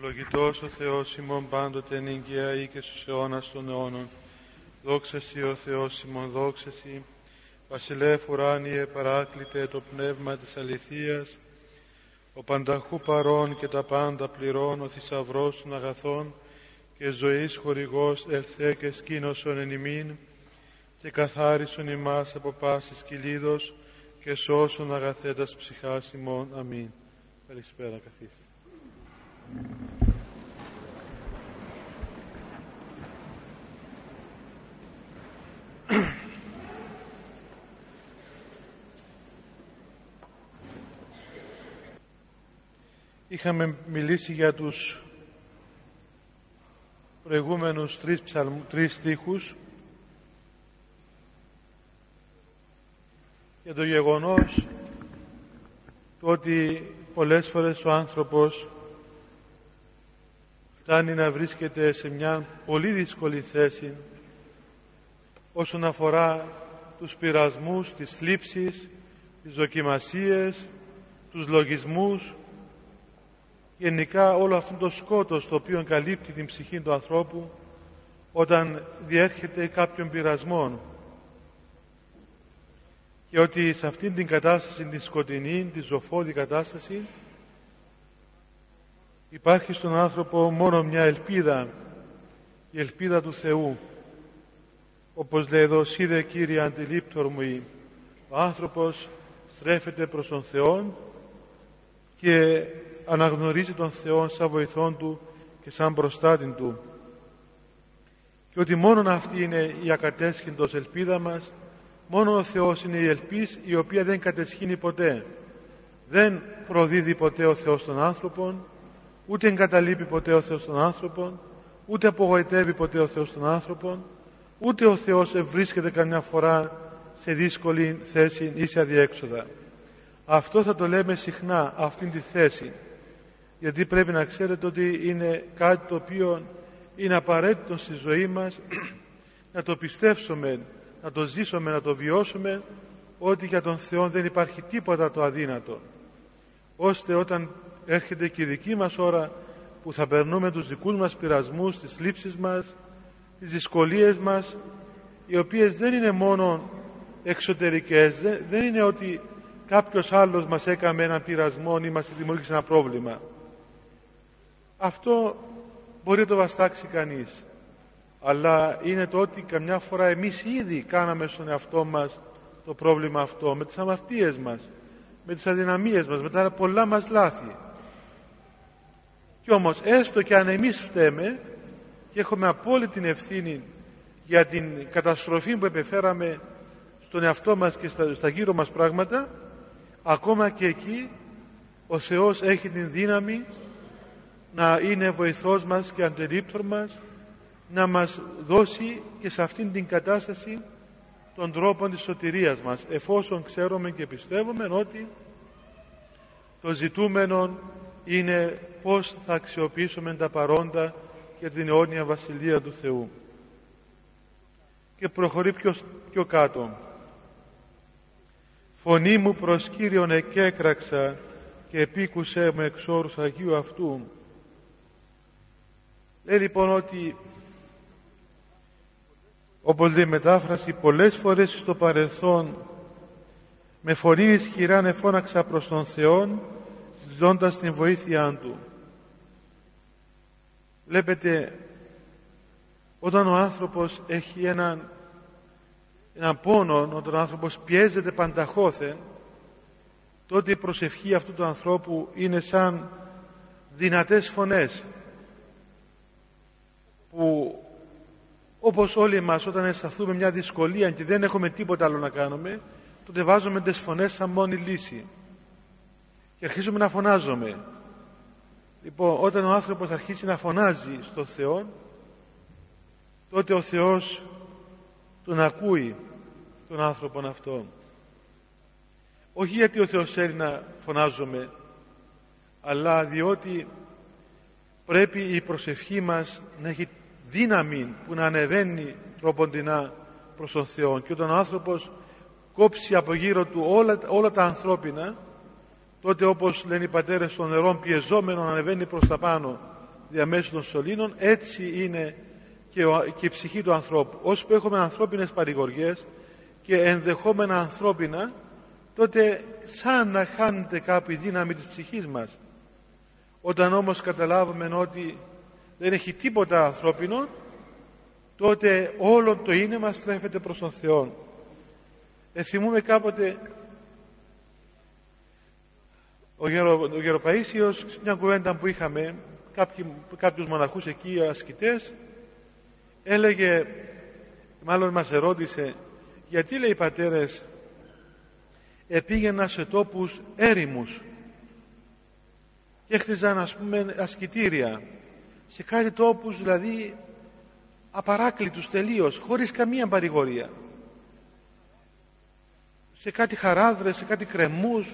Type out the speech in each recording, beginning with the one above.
Ευλογητός ο Θεός ημών πάντοτε νυγκαία ή και στους αιώνας των αιώνων. Δόξα Σοι ο Θεός ημών, δόξα Σοι. Βασιλεύ ουράνιε παράκλητε το πνεύμα της αληθείας, ο πανταχού παρών και τα πάντα πληρών, ο θησαυρός των αγαθών και ζωής χορηγός ελθέ και σκήνωσον εν ημίν και καθάρισον ημάς από πάσης κυλίδος και σώσον αγαθέτας ψυχάς ημών. Αμήν. Καλησπέρα καθίστε. Είχαμε μιλήσει για τους προηγούμενους τρεις, ψαλμ, τρεις στίχους για το γεγονός το ότι πολλές φορές ο άνθρωπος φτάνει να βρίσκεται σε μια πολύ δύσκολη θέση όσον αφορά τους πειρασμούς, τις θλίψεις, τις δοκιμασίες, τους λογισμούς, γενικά όλο αυτό το σκότος το οποίο καλύπτει την ψυχή του ανθρώπου όταν διέρχεται κάποιον πειρασμών. Και ότι σε αυτήν την κατάσταση, την σκοτεινή, τη ζωφόδη κατάσταση υπάρχει στον άνθρωπο μόνο μια ελπίδα, η ελπίδα του Θεού. Όπως λέει εδώ, «Σίδε Κύριε αντιλήπτορ μου, ο άνθρωπος στρέφεται προς τον Θεό και αναγνωρίζει τον Θεό σαν βοηθόν Του και σαν προστάτην Του και ότι μόνο αυτή είναι η ακατέσχυντος ελπίδα μας μόνο ο Θεός είναι η ελπίς η οποία δεν κατεσχύνει ποτέ δεν προδίδει ποτέ ο Θεός τον άνθρωπον ούτε εγκαταλείπει ποτέ ο Θεός τον άνθρωπον ούτε απογοητεύει ποτέ ο Θεός τον άνθρωπον ούτε ο Θεός βρίσκεται καμιά φορά σε δύσκολη θέση ή σε αδιέξοδα. Αυτό θα το λέμε συχνά αυτήν τη θέση. Γιατί πρέπει να ξέρετε ότι είναι κάτι το οποίο είναι απαραίτητο στη ζωή μας να το πιστέψουμε, να το ζήσουμε, να το βιώσουμε ότι για τον Θεό δεν υπάρχει τίποτα το αδύνατο. Ώστε όταν έρχεται και η δική μας ώρα που θα περνούμε τους δικούς μας πειρασμούς, τις λήψεις μας, τις δυσκολίες μας οι οποίες δεν είναι μόνο εξωτερικές, δεν είναι ότι κάποιος άλλος μας έκαμε έναν πειρασμό ή μας δημιούργησε ένα πρόβλημα αυτό μπορεί να το βαστάξει κανείς. Αλλά είναι το ότι καμιά φορά εμείς ήδη κάναμε στον εαυτό μας το πρόβλημα αυτό με τις αμαρτίες μας, με τις αδυναμίες μας, με τα πολλά μας λάθη. Κι όμως έστω και αν εμείς φταίμε και έχουμε απόλυτη ευθύνη για την καταστροφή που επεφέραμε στον εαυτό μας και στα, στα γύρω μας πράγματα ακόμα και εκεί ο Θεός έχει την δύναμη να είναι βοηθός μας και αντερίπτωρ μας να μας δώσει και σε αυτήν την κατάσταση τον τρόπο της σωτηρίας μας εφόσον ξέρουμε και πιστεύουμε ότι το ζητούμενο είναι πώς θα αξιοποιήσουμε τα παρόντα για την αιώνια Βασιλεία του Θεού. Και προχωρεί πιο, πιο κάτω. Φωνή μου προς Κύριον εκέκραξα και επίκουσε με εξόρους Αγίου αυτού Λέει λοιπόν ότι όπως λέει μετάφραση πολλές φορές στο παρελθόν με φωνή ισχυρά εφώναξα προς τον Θεό ζώντας την βοήθειά Του. Βλέπετε όταν ο άνθρωπος έχει έναν, έναν πόνο, όταν ο άνθρωπος πιέζεται πανταχώθεν τότε η προσευχή αυτού του ανθρώπου είναι σαν δυνατές φωνές που όπως όλοι μας όταν αισθανθούμε μια δυσκολία και δεν έχουμε τίποτα άλλο να κάνουμε τότε βάζουμε τις φωνές σαν μόνη λύση και αρχίζουμε να φωνάζουμε λοιπόν όταν ο άνθρωπος αρχίσει να φωνάζει στο Θεό τότε ο Θεός τον ακούει τον άνθρωπον αυτό όχι γιατί ο Θεός θέλει να φωνάζουμε αλλά διότι πρέπει η προσευχή μας να έχει δύναμη που να ανεβαίνει τροποντινά προς τον Θεό και όταν ο άνθρωπος κόψει από γύρω του όλα, όλα τα ανθρώπινα τότε όπως λένε οι πατέρες στο νερό πιεζόμενο να ανεβαίνει προς τα πάνω διαμέσου των σωλήνων έτσι είναι και, και η ψυχή του ανθρώπου. Όσο που έχουμε ανθρώπινες παρηγοριές και ενδεχόμενα ανθρώπινα τότε σαν να χάνεται κάπου η δύναμη της ψυχής μας. Όταν όμως καταλάβουμε ότι δεν έχει τίποτα ανθρώπινο τότε όλο το είναι μας στρέφεται προς τον Θεό Εθιμούμε κάποτε ο, Γερο, ο Γεροπαΐσιος, μια κουβέντα που είχαμε, κάποιοι, κάποιους μοναχούς εκεί, ασκητές, έλεγε, μάλλον μας ερώτησε, γιατί λέει οι πατέρες επήγαινα σε τόπους έρημους και έχτιζαν ας πούμε ασκητήρια σε κάτι τόπους δηλαδή απαράκλητους τελείως χωρίς καμία παρηγορία. Σε κάτι χαράδρες, σε κάτι κρεμούς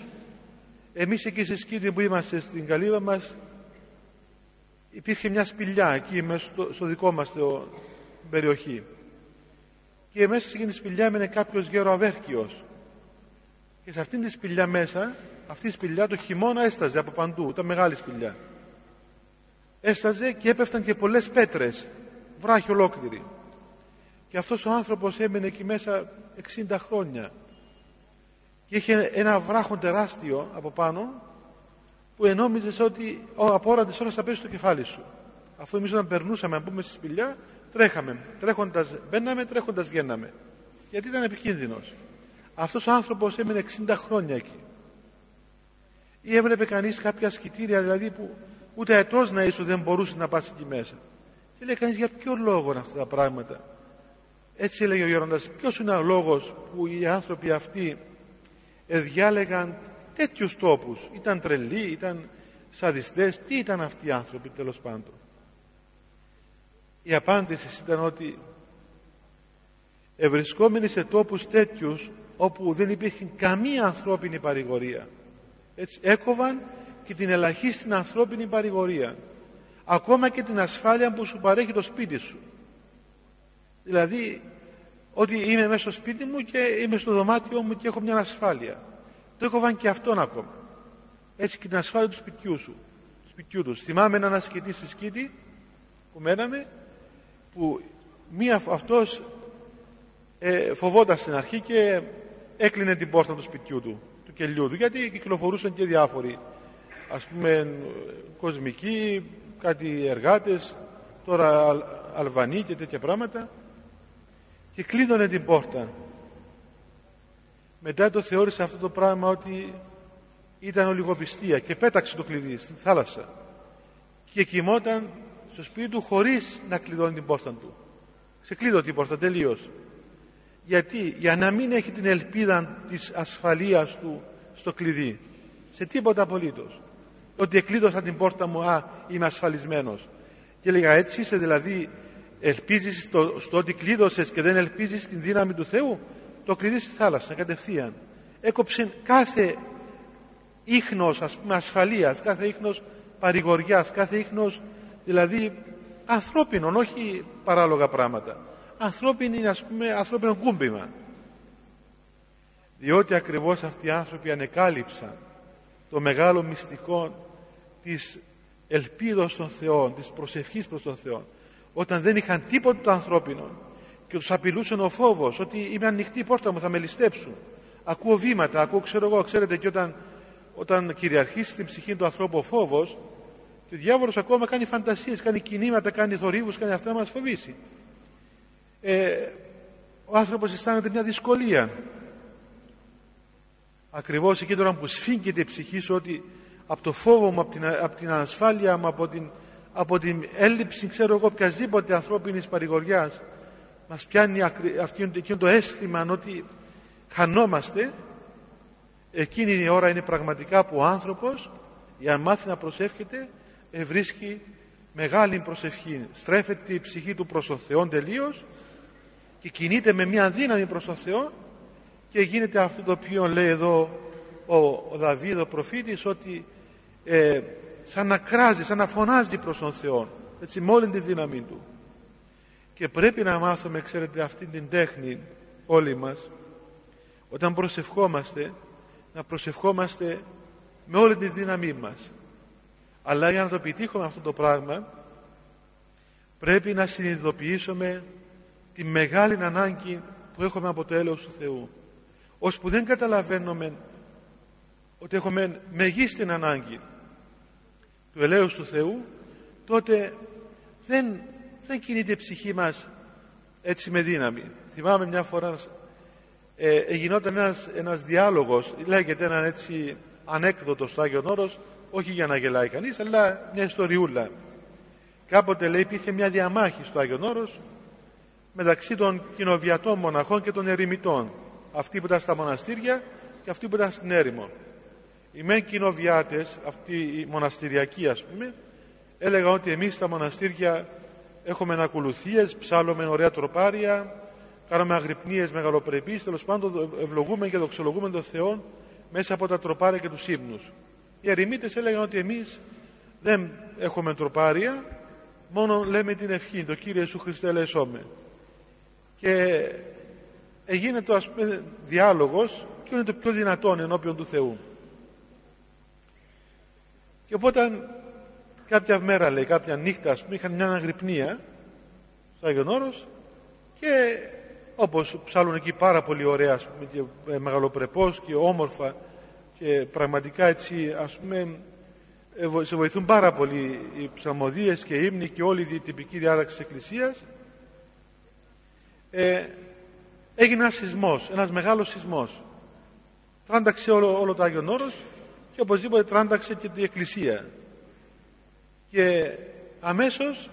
εμείς εκεί σε σκήτη που είμαστε στην καλύβα μας υπήρχε μια σπηλιά εκεί μέσα στο, δικό μας το, περιοχή. Και μέσα σε εκείνη τη σπηλιά έμενε κάποιος γέρο αβέρκιος. Και σε αυτήν τη σπηλιά μέσα αυτή η σπηλιά το χειμώνα έσταζε από παντού ήταν μεγάλη σπηλιά. Έσταζε και έπεφταν και πολλές πέτρες βράχη ολόκληρη και αυτός ο άνθρωπος έμενε εκεί μέσα 60 χρόνια και είχε ένα βράχο τεράστιο από πάνω που ενόμιζες ότι ο απόραντες όλος θα πέσει στο κεφάλι σου. Αφού εμείς όταν περνούσαμε να μπούμε στη σπηλιά τρέχαμε, τρέχοντας μπαίναμε, τρέχοντας βγαίναμε. Γιατί ήταν επικίνδυνος. Αυτός ο άνθρωπος έμεινε 60 χρόνια εκεί. Ή έβλεπε κανείς κάποια σκητήρια δηλαδή που ούτε ετός να είσαι δεν μπορούσε να πας εκεί μέσα. Και λέει κανείς για ποιο λόγο είναι αυτά τα πράγματα; Έτσι έλεγε ο Γέροντας ποιος είναι ο λόγος που οι άνθρωποι αυτοί διάλεγαν τέτοιους τόπους. Ήταν τρελοί, ήταν σαδιστές. Τι ήταν αυτοί οι άνθρωποι τέλος πάντων. Η απάντηση ήταν ότι ευρισκόμενοι σε τόπους τέτοιους όπου δεν υπήρχε καμία ανθρώπινη παρηγορία. Έτσι έκοβαν και την ελαχίστη ανθρώπινη παρηγορία. Ακόμα και την ασφάλεια που σου παρέχει το σπίτι σου. Δηλαδή ότι είμαι μέσα στο σπίτι μου και είμαι στο δωμάτιο μου και έχω μια ασφάλεια το έκοβαν και αυτόν ακόμα. Έτσι και την ασφάλεια του σπιτιού σου. Του σπιτιού του. Θυμάμαι έναν ασκητή στη σκήτη που μέναμε που μία αυτός ε, φοβόταν στην αρχή και έκλεινε την πόρτα του σπιτιού του του κελιού του γιατί κυκλοφορούσαν και διάφοροι ας πούμε κοσμικοί κάτι εργάτες τώρα Αλ, Αλβανοί και τέτοια πράγματα και κλείδωνε την πόρτα μετά το θεώρησε αυτό το πράγμα ότι ήταν ολιγοπιστία και πέταξε το κλειδί στη θάλασσα και κοιμόταν στο σπίτι του χωρίς να κλειδώνει την πόρτα του. Ξεκλείδω την πόρτα τελείως. Γιατί, για να μην έχει την ελπίδα της ασφαλείας του στο κλειδί. Σε τίποτα απολύτως. Ότι εκλείδωσα την πόρτα μου, α, είμαι ασφαλισμένος. Και έλεγα έτσι είσαι δηλαδή ελπίζεις στο, στο ότι κλείδωσες και δεν ελπίζεις στην δύναμη του Θεού; Το κλειδί στη θάλασσα κατευθείαν. Έκοψε κάθε ίχνος ας πούμε ασφαλείας, κάθε ίχνος παρηγοριάς, κάθε ίχνος δηλαδή ανθρώπινον, όχι παράλογα πράγματα. Ανθρώπινη, ας πούμε, ανθρώπινο κούμπημα. Διότι ακριβώς αυτοί οι άνθρωποι ανεκάλυψαν το μεγάλο μυστικό της ελπίδος των Θεών, της προσευχής προς τον Θεό. Όταν δεν είχαν τίποτα το ανθρώπινο και τους απειλούσε ο φόβος ότι είμαι ανοιχτή η πόρτα μου, θα με ληστέψουν. Ακούω βήματα, ακούω ξέρω εγώ, ξέρετε και όταν, όταν κυριαρχήσει στην ψυχή του ανθρώπου ο φόβος, και ο διάβολος ακόμα κάνει φαντασίες, κάνει κινήματα, κάνει θορύβους, κάνει αυτά να μας φοβήσει. Ε, ο άνθρωπος αισθάνεται μια δυσκολία. Ακριβώς εκεί τώρα που σφίγγεται η ψυχή σου ότι από το φόβο μου, από την, από την ανασφάλεια μου, από την, από την έλλειψη, ξέρω εγώ, οποιασδήποτε ανθρώπινης παρηγοριάς, μας πιάνει εκείνο το αίσθημα ότι χανόμαστε, εκείνη η ώρα είναι πραγματικά που ο άνθρωπος, για να μάθει να προσεύχεται, βρίσκει μεγάλη προσευχή. Στρέφεται η ψυχή του προς τον Θεό τελείως και κινείται με μια δύναμη προς τον Θεό και γίνεται αυτό το οποίο λέει εδώ ο, ο Δαβίδ ο προφήτης ότι ε, σαν να κράζει, σαν να φωνάζει προς τον Θεό έτσι με όλη τη δύναμη του. Και πρέπει να μάθουμε ξέρετε αυτή την τέχνη όλοι μας όταν προσευχόμαστε να προσευχόμαστε με όλη τη δύναμή μας. Αλλά για να το επιτύχουμε αυτό το πράγμα πρέπει να συνειδητοποιήσουμε τη μεγάλη ανάγκη που έχουμε από το έλεος του Θεού. Ώσπου δεν καταλαβαίνουμε ότι έχουμε μεγίστην ανάγκη του ελέους του Θεού τότε δεν, δεν κινείται η ψυχή μας έτσι με δύναμη. Θυμάμαι μια φορά ε, γινόταν ένας, ένας διάλογος λέγεται έναν έτσι ανέκδοτος στο Άγιον Όρος όχι για να γελάει κανείς αλλά μια ιστοριούλα. Κάποτε λέει υπήρχε μια διαμάχη στο Άγιον Όρος μεταξύ των κοινοβιατών μοναχών και των ερημητών αυτοί που ήταν στα μοναστήρια και αυτοί που ήταν στην έρημο οι μεν κοινοβιάτες αυτοί οι μοναστηριακοί ας πούμε έλεγαν ότι εμείς στα μοναστήρια έχουμε ακολουθίες, ψάλλουμε ωραία τροπάρια κάνουμε αγρυπνίες μεγαλοπρεπείς τέλος πάντων ευλογούμε και δοξολογούμε τον Θεό μέσα από τα τροπάρια και τους ύμνους. Οι ερημίτες έλεγαν ότι εμείς δεν έχουμε τροπάρια μόνο λέμε την ευχή το Κύριε Ιησού Χριστέ λεσόμε και έγινε το ας πούμε διάλογος και είναι το πιο δυνατόν ενώπιον του Θεού και οπότε κάποια μέρα λέει κάποια νύχτα ας πούμε είχαν μια αγρυπνία στο Άγιον Όρος και όπως ψάλουν εκεί πάρα πολύ ωραία ας πούμε, και ε, μεγαλοπρεπώς και όμορφα και πραγματικά έτσι ας πούμε ε, σε βοηθούν πάρα πολύ οι ψαμοδίες και οι ύμνοι και όλη η τυπική διάταξη της Εκκλησίας. Ε, έγινε ένας σεισμός, ένας μεγάλος σεισμός. Τράνταξε όλο, όλο το Άγιον Όρος και οπωσδήποτε τράνταξε και την Εκκλησία και αμέσως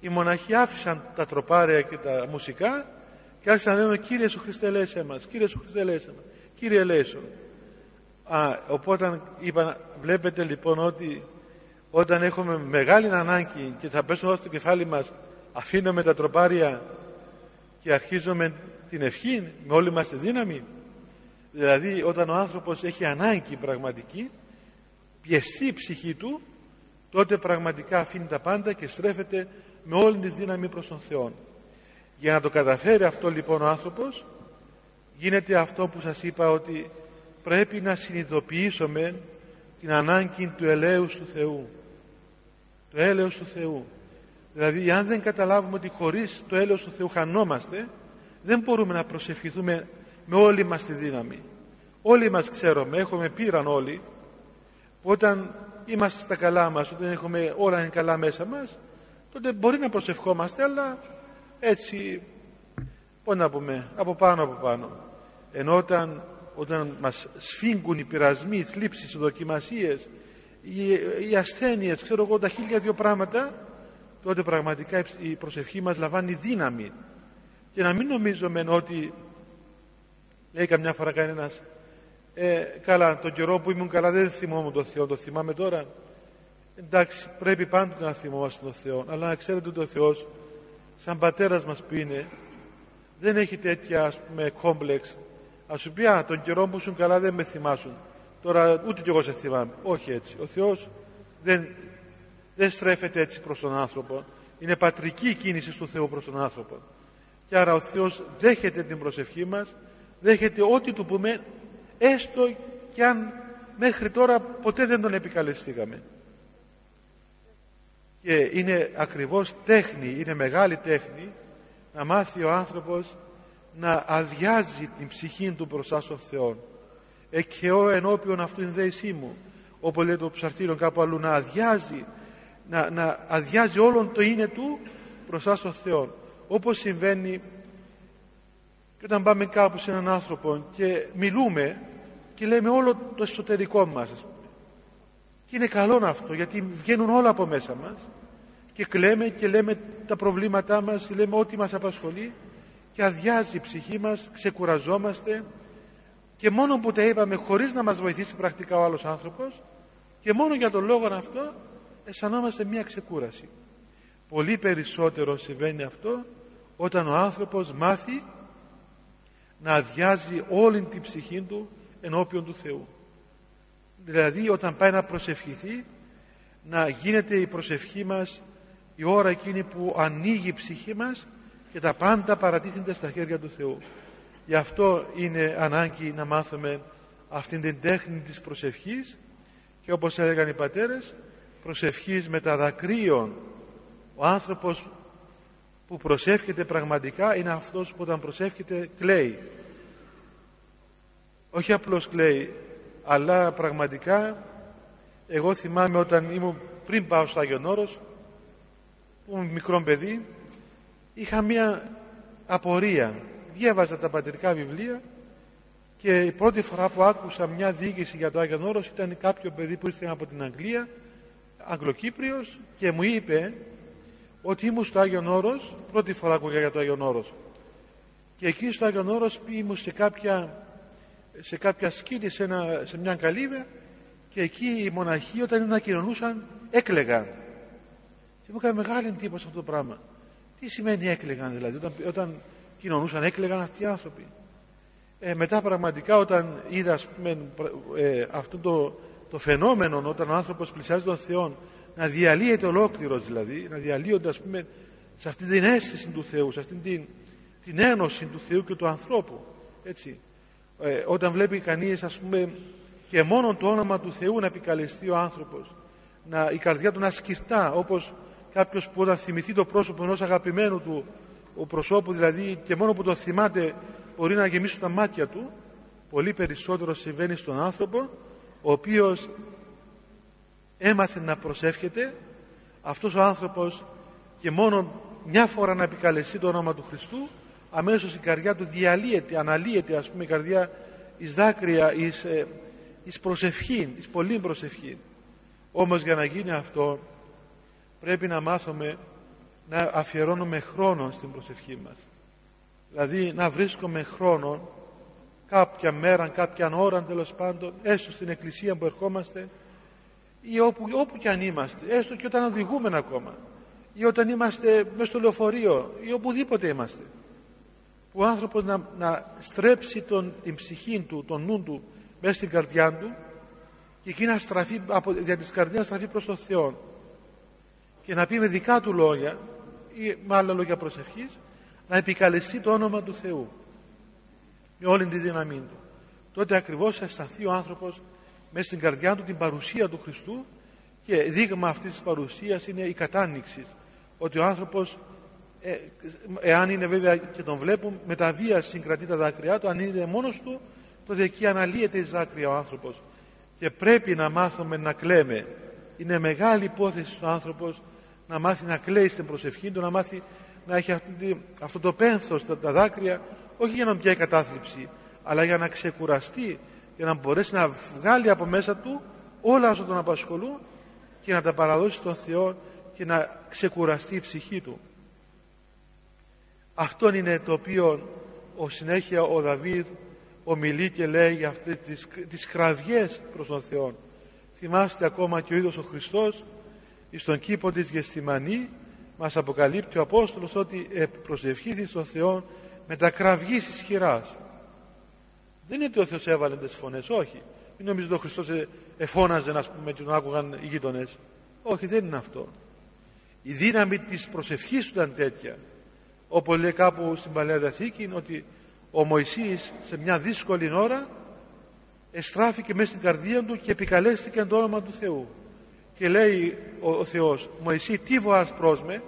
οι μοναχοί άφησαν τα τροπάρια και τα μουσικά και άρχισαν να λένε Κύριε Σου Χριστέ λέσαι μας, Κύριε Σου Χριστέ λέσαι μας, Κύριε λέσω. Α, οπότε είπαν, βλέπετε λοιπόν ότι όταν έχουμε μεγάλη ανάγκη και θα πέσουν όλα στο κεφάλι μας αφήνουμε τα τροπάρια και αρχίζουμε την ευχή με όλη μας τη δύναμη δηλαδή όταν ο άνθρωπος έχει ανάγκη πραγματική πιεστεί η ψυχή του τότε πραγματικά αφήνει τα πάντα και στρέφεται με όλη τη δύναμη προς τον Θεό για να το καταφέρει αυτό λοιπόν ο άνθρωπος γίνεται αυτό που σας είπα ότι πρέπει να συνειδητοποιήσουμε την ανάγκη του ελέους του Θεού. Το έλεος του Θεού. Δηλαδή αν δεν καταλάβουμε ότι χωρίς το έλεος του Θεού χανόμαστε δεν μπορούμε να προσευχηθούμε με όλη μας τη δύναμη. Όλοι μας ξέρουμε έχουμε πείραν όλοι που όταν είμαστε στα καλά μας όταν έχουμε όλα είναι καλά μέσα μας τότε μπορεί να προσευχόμαστε αλλά έτσι πώς να πούμε από πάνω από πάνω. Ενώ όταν, όταν μας σφίγγουν οι πειρασμοί, οι θλίψεις, οι δοκιμασίες οι, οι ασθένειες ξέρω εγώ τα χίλια δύο πράγματα τότε πραγματικά η προσευχή μας λαμβάνει δύναμη. Και να μην νομίζουμε ότι λέει καμιά φορά κανένας ε, καλά τον καιρό που ήμουν καλά δεν θυμόμουν τον Θεό το θυμάμαι τώρα εντάξει πρέπει πάντοτε να θυμόμαστε τον Θεό αλλά να ξέρετε ότι ο Θεός σαν πατέρας μας που είναι δεν έχει τέτοια ας πούμε κόμπλεξ. Ας σου πει α, τον καιρό που ήσουν καλά δεν με θυμάσουν τώρα ούτε κι εγώ σε θυμάμαι όχι έτσι. Ο Θεός δεν, δεν στρέφεται έτσι προς τον άνθρωπο. Είναι πατρική η κίνηση του Θεού προς τον άνθρωπο. Και άρα ο Θεός δέχεται την προσευχή μας δέχεται ό,τι του πούμε έστω και αν μέχρι τώρα ποτέ δεν τον επικαλεστήκαμε και είναι ακριβώς τέχνη, είναι μεγάλη τέχνη να μάθει ο άνθρωπος να αδειάζει την ψυχή του μπροστά στον Θεό. Εκαιώ ενώπιον αυτού είναι δέησή μου. Όπως λέει το ψαρτήριο κάπου αλλού να αδειάζει, να, να αδειάζει όλον το είναι του μπροστά στον Θεό. Όπως συμβαίνει και όταν πάμε κάπου σε έναν άνθρωπο και μιλούμε και λέμε όλο το εσωτερικό μας. Και είναι καλό αυτό γιατί βγαίνουν όλα από μέσα μας και κλαίμε και λέμε τα προβλήματά μας, λέμε ό,τι μας απασχολεί και αδειάζει η ψυχή μας, ξεκουραζόμαστε και μόνο που τα είπαμε χωρίς να μας βοηθήσει πρακτικά ο άλλος άνθρωπος και μόνο για τον λόγο αυτό αισθανόμαστε μια ξεκούραση. Πολύ περισσότερο συμβαίνει αυτό όταν ο άνθρωπος μάθει να αδειάζει όλη την ψυχή του ενώπιον του Θεού. Δηλαδή όταν πάει να προσευχηθεί να γίνεται η προσευχή μας η ώρα εκείνη που ανοίγει η ψυχή μας και τα πάντα παρατίθενται στα χέρια του Θεού. Γι' αυτό είναι ανάγκη να μάθουμε αυτήν την τέχνη της προσευχής και όπως έλεγαν οι πατέρες προσευχής με τα δακρύων ο άνθρωπος που προσεύχεται πραγματικά είναι αυτός που όταν προσεύχεται κλαίει. Όχι απλώς κλαίει αλλά πραγματικά εγώ θυμάμαι όταν ήμουν πριν πάω στο Άγιον Όρος που ήμουν μικρό παιδί είχα μια απορία. Διάβαζα τα πατρικά βιβλία και η πρώτη φορά που άκουσα μια διοίκηση για το Άγιον Όρος ήταν κάποιο παιδί που ήρθε από την Αγγλία Αγγλοκύπριος και μου είπε ότι ήμουν στο Άγιον Όρος πρώτη φορά άκουγα για το Άγιον Όρος. Και εκεί στο Άγιον Όρος ήμουν σε κάποια σε κάποια σκήνη σε, ένα, σε μια καλύβα και εκεί οι μοναχοί όταν ανακοινωνούσαν έκλεγαν. Και μου έκανε μεγάλη εντύπωση αυτό το πράγμα. Τι σημαίνει έκλεγαν δηλαδή όταν, όταν κοινωνούσαν έκλεγαν αυτοί οι άνθρωποι. Ε, μετά πραγματικά όταν είδα πούμε, ε, αυτό το, το φαινόμενο όταν ο άνθρωπος πλησιάζει τον Θεό να διαλύεται ολόκληρος δηλαδή να διαλύονται ας πούμε σε αυτή την αίσθηση του Θεού σε αυτή την, την ένωση του Θεού και του ανθρώπου έτσι. Ε, όταν βλέπει κανείς ας πούμε και μόνο το όνομα του Θεού να επικαλεστεί ο άνθρωπος να, η καρδιά του να σκυρτά όπως κάποιος που όταν θυμηθεί το πρόσωπο ενός αγαπημένου του ο προσώπου δηλαδή και μόνο που το θυμάται μπορεί να γεμίσει τα μάτια του πολύ περισσότερο συμβαίνει στον άνθρωπο ο οποίος έμαθε να προσεύχεται αυτός ο άνθρωπος και μόνο μια φορά να επικαλεστεί το όνομα του Χριστού αμέσως η καρδιά του διαλύεται, αναλύεται ας πούμε η καρδιά εις δάκρυα, εις, ε, εις προσευχή, εις πολύ προσευχή. Όμως για να γίνει αυτό πρέπει να μάθουμε να αφιερώνουμε χρόνο στην προσευχή μας. Δηλαδή να βρίσκουμε χρόνο κάποια μέρα, κάποια ώρα τέλος πάντων, έστω στην εκκλησία που ερχόμαστε ή όπου, όπου και αν είμαστε, έστω και όταν οδηγούμε ακόμα ή όταν είμαστε μέσα στο λεωφορείο ή οπουδήποτε είμαστε ο άνθρωπος να, να στρέψει τον, την ψυχή του, τον νου του μέσα στην καρδιά του και εκεί να στραφεί, από, δια της καρδιάς να στραφεί προς τον Θεό και να πει με δικά του λόγια ή με άλλα λόγια προσευχής να επικαλεστεί το όνομα του Θεού με όλη τη δύναμή του. Τότε ακριβώς θα αισθανθεί ο άνθρωπος μέσα στην καρδιά του την παρουσία του Χριστού και δείγμα αυτής της παρουσίας είναι η κατάνοιξη ότι ο άνθρωπος ε, εάν είναι βέβαια και τον βλέπουν με τα βία συγκρατεί τα δάκρυά του αν είναι μόνος του τότε εκεί αναλύεται η δάκρυα ο άνθρωπος. Και πρέπει να μάθουμε να κλαίμε. Είναι μεγάλη υπόθεση στον άνθρωπος να μάθει να κλαίει στην προσευχή του να μάθει να έχει αυτή, αυτό το πένθος τα, τα δάκρυα όχι για να πιάει κατάθλιψη αλλά για να ξεκουραστεί για να μπορέσει να βγάλει από μέσα του όλα όσα τον απασχολούν και να τα παραδώσει στον Θεό και να ξεκουραστεί η ψυχή του αυτό είναι το οποίο ο συνέχεια ο Δαβίδ ομιλεί και λέει για αυτές τις, τις κραυγές προς τον Θεό. Θυμάστε ακόμα και ο ίδιος ο Χριστός στον κήπο της Γεστημανή μας αποκαλύπτει ο Απόστολος ότι προσευχήθη στον Θεό με τα κραυγής ισχυράς. Δεν είναι ότι ο Θεός έβαλε τις φωνές, όχι. Μην νομίζετε ότι ο Χριστός ε, εφώναζε να πούμε και τον άκουγαν οι γείτονες. Όχι, δεν είναι αυτό. Η δύναμη της προσευχής του ήταν τέτοια όπως λέει κάπου στην Παλαιά Διαθήκη ότι ο Μωυσής σε μια δύσκολη ώρα εστράφηκε μέσα στην καρδία του και επικαλέστηκε το όνομα του Θεού και λέει ο, ο Θεός Μωυσή τι βοάς προς με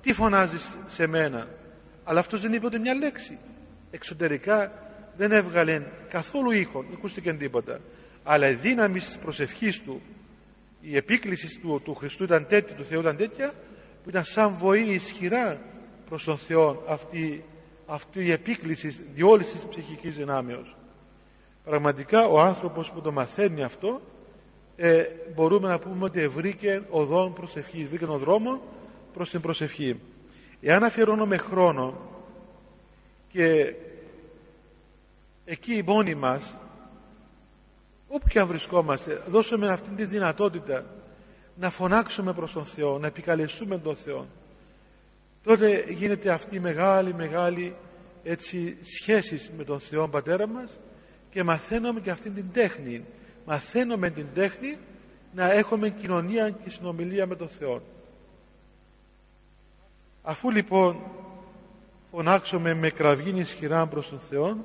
τι φωνάζεις σε μένα; Αλλά αυτός δεν είπε ούτε μια λέξη εξωτερικά δεν έβγαλε καθόλου ήχο δεν ακούστηκε τίποτα αλλά η δύναμη της προσευχής του η επίκληση του, του Χριστού ήταν τέτοια του Θεού ήταν τέτοια που ήταν σαν βοή ισχυρά προς τον Θεό αυτή, αυτή η επίκληση διόλυσης της ψυχικής δυνάμεως. Πραγματικά ο άνθρωπος που το μαθαίνει αυτό ε, μπορούμε να πούμε ότι βρήκε οδόν προσευχής, βρήκε τον δρόμο προς την προσευχή. Εάν αφιερώνουμε χρόνο και εκεί μόνοι μας όπου και αν βρισκόμαστε δώσουμε αυτή τη δυνατότητα να φωνάξουμε προς τον Θεό, να επικαλεστούμε τον Θεό. Τότε γίνεται αυτή η μεγάλη μεγάλη έτσι σχέση με τον Θεό Πατέρα μας και μαθαίνουμε και αυτή την τέχνη. Μαθαίνουμε την τέχνη να έχουμε κοινωνία και συνομιλία με τον Θεό. Αφού λοιπόν φωνάξουμε με κραυγήν ισχυρά προς τον Θεό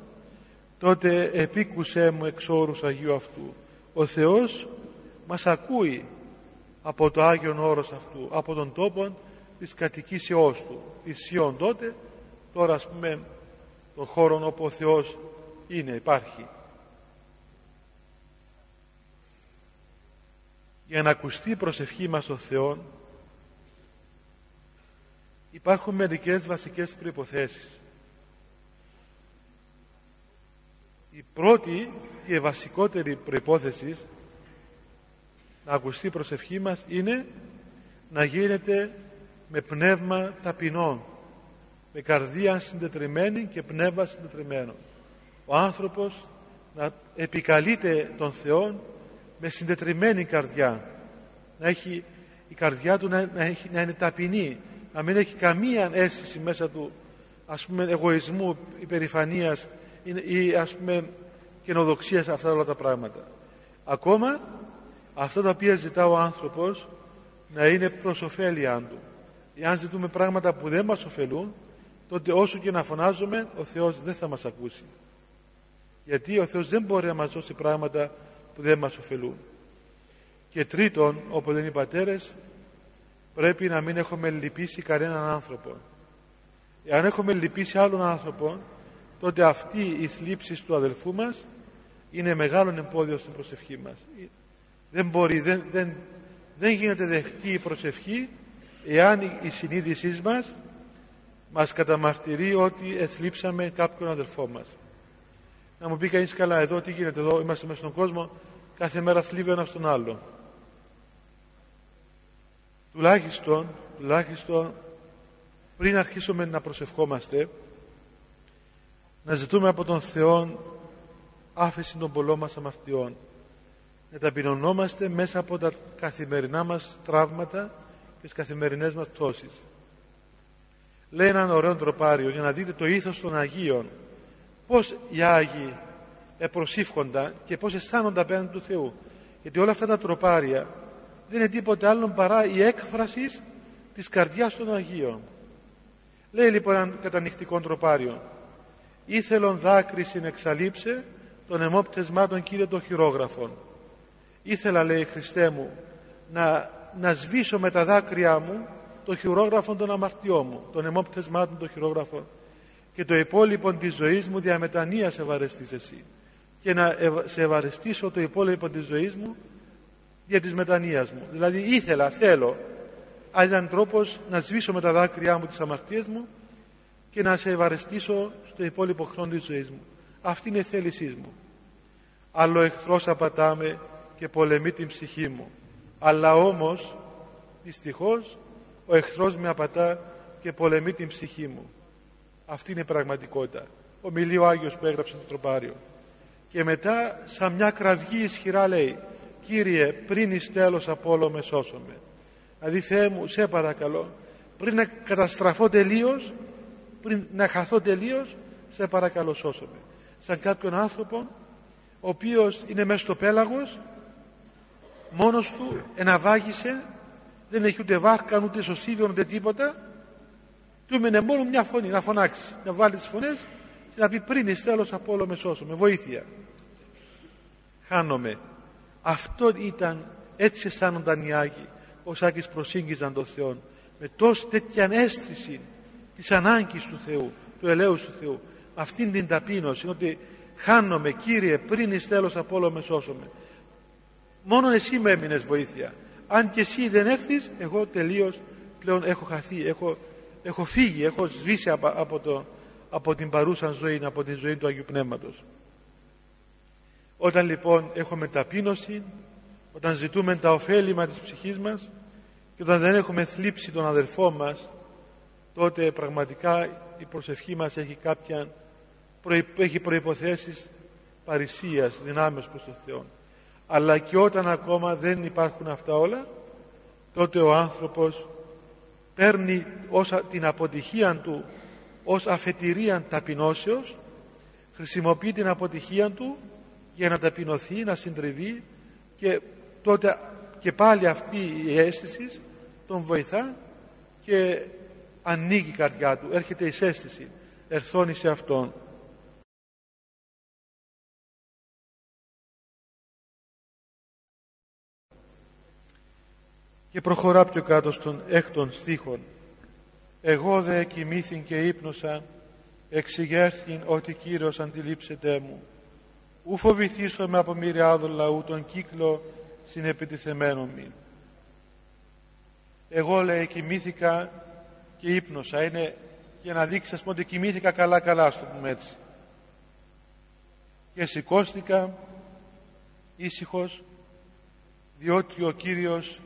τότε επίκουσέ μου εξ όρους Αγίου αυτού. Ο Θεός μας ακούει από το Άγιον Όρος αυτού από τον τόπο της κατοικήσεώς του. Της Σιών τότε τώρα ας πούμε τον χώρο όπου ο Θεός είναι, υπάρχει. Για να ακουστεί η προσευχή μας στον Θεό υπάρχουν μερικές βασικές προϋποθέσεις η πρώτη και βασικότερη προϋπόθεση να ακουστεί η προσευχή μας είναι να γίνεται με πνεύμα ταπεινών με καρδία συντετριμένη και πνεύμα συντετριμένο. Ο άνθρωπος να επικαλείται τον Θεό με συντετριμένη καρδιά να έχει η καρδιά του να, να, έχει, να είναι ταπεινή να μην έχει καμία αίσθηση μέσα του ας πούμε εγωισμού, υπερηφανίας ή ας πούμε καινοδοξίας αυτά όλα τα πράγματα. Ακόμα αυτά τα οποία ζητά ο άνθρωπος να είναι προς ωφέλειά του. Εάν ζητούμε πράγματα που δεν μας ωφελούν τότε όσο και να φωνάζουμε ο Θεός δεν θα μας ακούσει. Γιατί ο Θεός δεν μπορεί να μας δώσει πράγματα που δεν μας ωφελούν. Και τρίτον όπως λένε οι πατέρες πρέπει να μην έχουμε λυπήσει κανέναν άνθρωπο. Εάν έχουμε λυπήσει άλλον άνθρωπο τότε αυτή η θλίψη του αδελφού μας είναι μεγάλο εμπόδιο στην προσευχή μας. Δεν μπορεί, δεν, δεν, δεν γίνεται δεχτή η προσευχή εάν η συνείδησή μας μας καταμαρτυρεί ότι εθλίψαμε κάποιον αδελφό μας. Να μου πει κανείς καλά εδώ τι γίνεται εδώ είμαστε μέσα στον κόσμο κάθε μέρα θλίβει ένας στον άλλο τουλάχιστον, τουλάχιστον πριν αρχίσουμε να προσευχόμαστε να ζητούμε από τον Θεό άφεση των πολλών μας αμαρτιών. Να ταπεινωνόμαστε μέσα από τα καθημερινά μας τραύματα και τις καθημερινές μας πτώσεις. Λέει έναν ωραίο τροπάριο για να δείτε το ήθος των Αγίων. Πως οι Άγιοι επροσύφχονταν και πως αισθάνονται απέναντι του Θεού. Γιατί όλα αυτά τα τροπάρια δεν είναι τίποτε άλλο παρά η έκφρασης της καρδιάς των Αγίων. Λέει λοιπόν έναν κατανυχτικό τροπάριο ήθελον δάκρυ συνεξαλείψε των αιμόπτεσμάτων κύριε των χειρόγραφων. Ήθελα λέει Χριστέ μου να, να σβήσω με τα δάκρυά μου το χειρόγραφο των αμαρτιών μου των αιμόπτεσμάτων των χειρόγραφων. Και το υπόλοιπο της ζωής μου διαμετανίας σε βαρεστείς εσύ. Και να σε ευαρεστήσω το υπόλοιπο της ζωής μου για της μετανοίας μου. Δηλαδή ήθελα, θέλω αν ήταν τρόπος να σβήσω με τα δάκρυά μου τις αμαρτίες μου και να σε ευαρεστήσω στο υπόλοιπο χρόνο της ζωής μου. Αυτή είναι η θέλησή μου. Άλλο εχθρός απατάμε και πολεμεί την ψυχή μου. Αλλά όμως δυστυχώς ο εχθρός με απατά και πολεμεί την ψυχή μου. Αυτή είναι η πραγματικότητα. Ομιλεί ο Άγιος που έγραψε το τροπάριο. Και μετά σαν μια κραυγή ισχυρά λέει Κύριε πριν εις τέλος από όλο με σώσομαι δηλαδή Θεέ μου σε παρακαλώ πριν να καταστραφώ τελείως πριν να χαθώ τελείως σε παρακαλώ σώσομαι σαν κάποιον άνθρωπο ο οποίος είναι μέσα στο πέλαγος μόνος του εναβάγησε δεν έχει ούτε βάχκαν ούτε σωσίβιον ούτε τίποτα. Του έμενε μόνο μια φωνή να φωνάξει να βάλει τις φωνές και να πει πριν εις τέλος από όλο με σώσομαι βοήθεια χάνομαι. Αυτό ήταν έτσι αισθάνονταν οι Άγιοι ως Άγιοι προσήγγιζαν τον Θεό με τόσο τέτοια αίσθηση της ανάγκης του Θεού του ελέους του Θεού αυτήν την ταπείνωση ότι χάνομαι Κύριε πριν εις τέλος από όλο με σώσομαι μόνο εσύ με έμεινες βοήθεια. Αν και εσύ δεν έρθεις εγώ τελείως πλέον έχω χαθεί έχω, έχω φύγει, έχω σβήσει από, από, το, από την παρούσα ζωή από την ζωή του Αγίου Πνεύματος. Όταν λοιπόν έχουμε ταπείνωση όταν ζητούμε τα ωφέλιμα της ψυχής μας και όταν δεν έχουμε θλίψει τον αδελφό μας τότε πραγματικά η προσευχή μας έχει κάποια έχει προϋποθέσεις παρησίας, δυνάμεις προς τον Θεό αλλά και όταν ακόμα δεν υπάρχουν αυτά όλα τότε ο άνθρωπος παίρνει ως την αποτυχία του ως αφετηρία ταπεινώσεως χρησιμοποιεί την αποτυχία του για να ταπεινωθεί, να συντριβεί και τότε και πάλι αυτή η αίσθηση τον βοηθά και ανοίγει η καρδιά του, έρχεται η αίσθηση, ερθώνει σε Αυτόν. Και προχωρά πιο κάτω στον έκτον στίχον. Εγώ δε κοιμήθην και ύπνοσα εξηγέρθην ότι Κύριος αντιλήψετε μου. Ου φοβηθήσω με από μοιριάδων λαού τον κύκλο συνεπιτιθεμένων μου εγώ λέει κοιμήθηκα και ύπνοσα είναι για να δείξεις ας πούμε ότι κοιμήθηκα καλά καλά στο πούμε έτσι. Και σηκώστηκα ήσυχος διότι ο Κύριος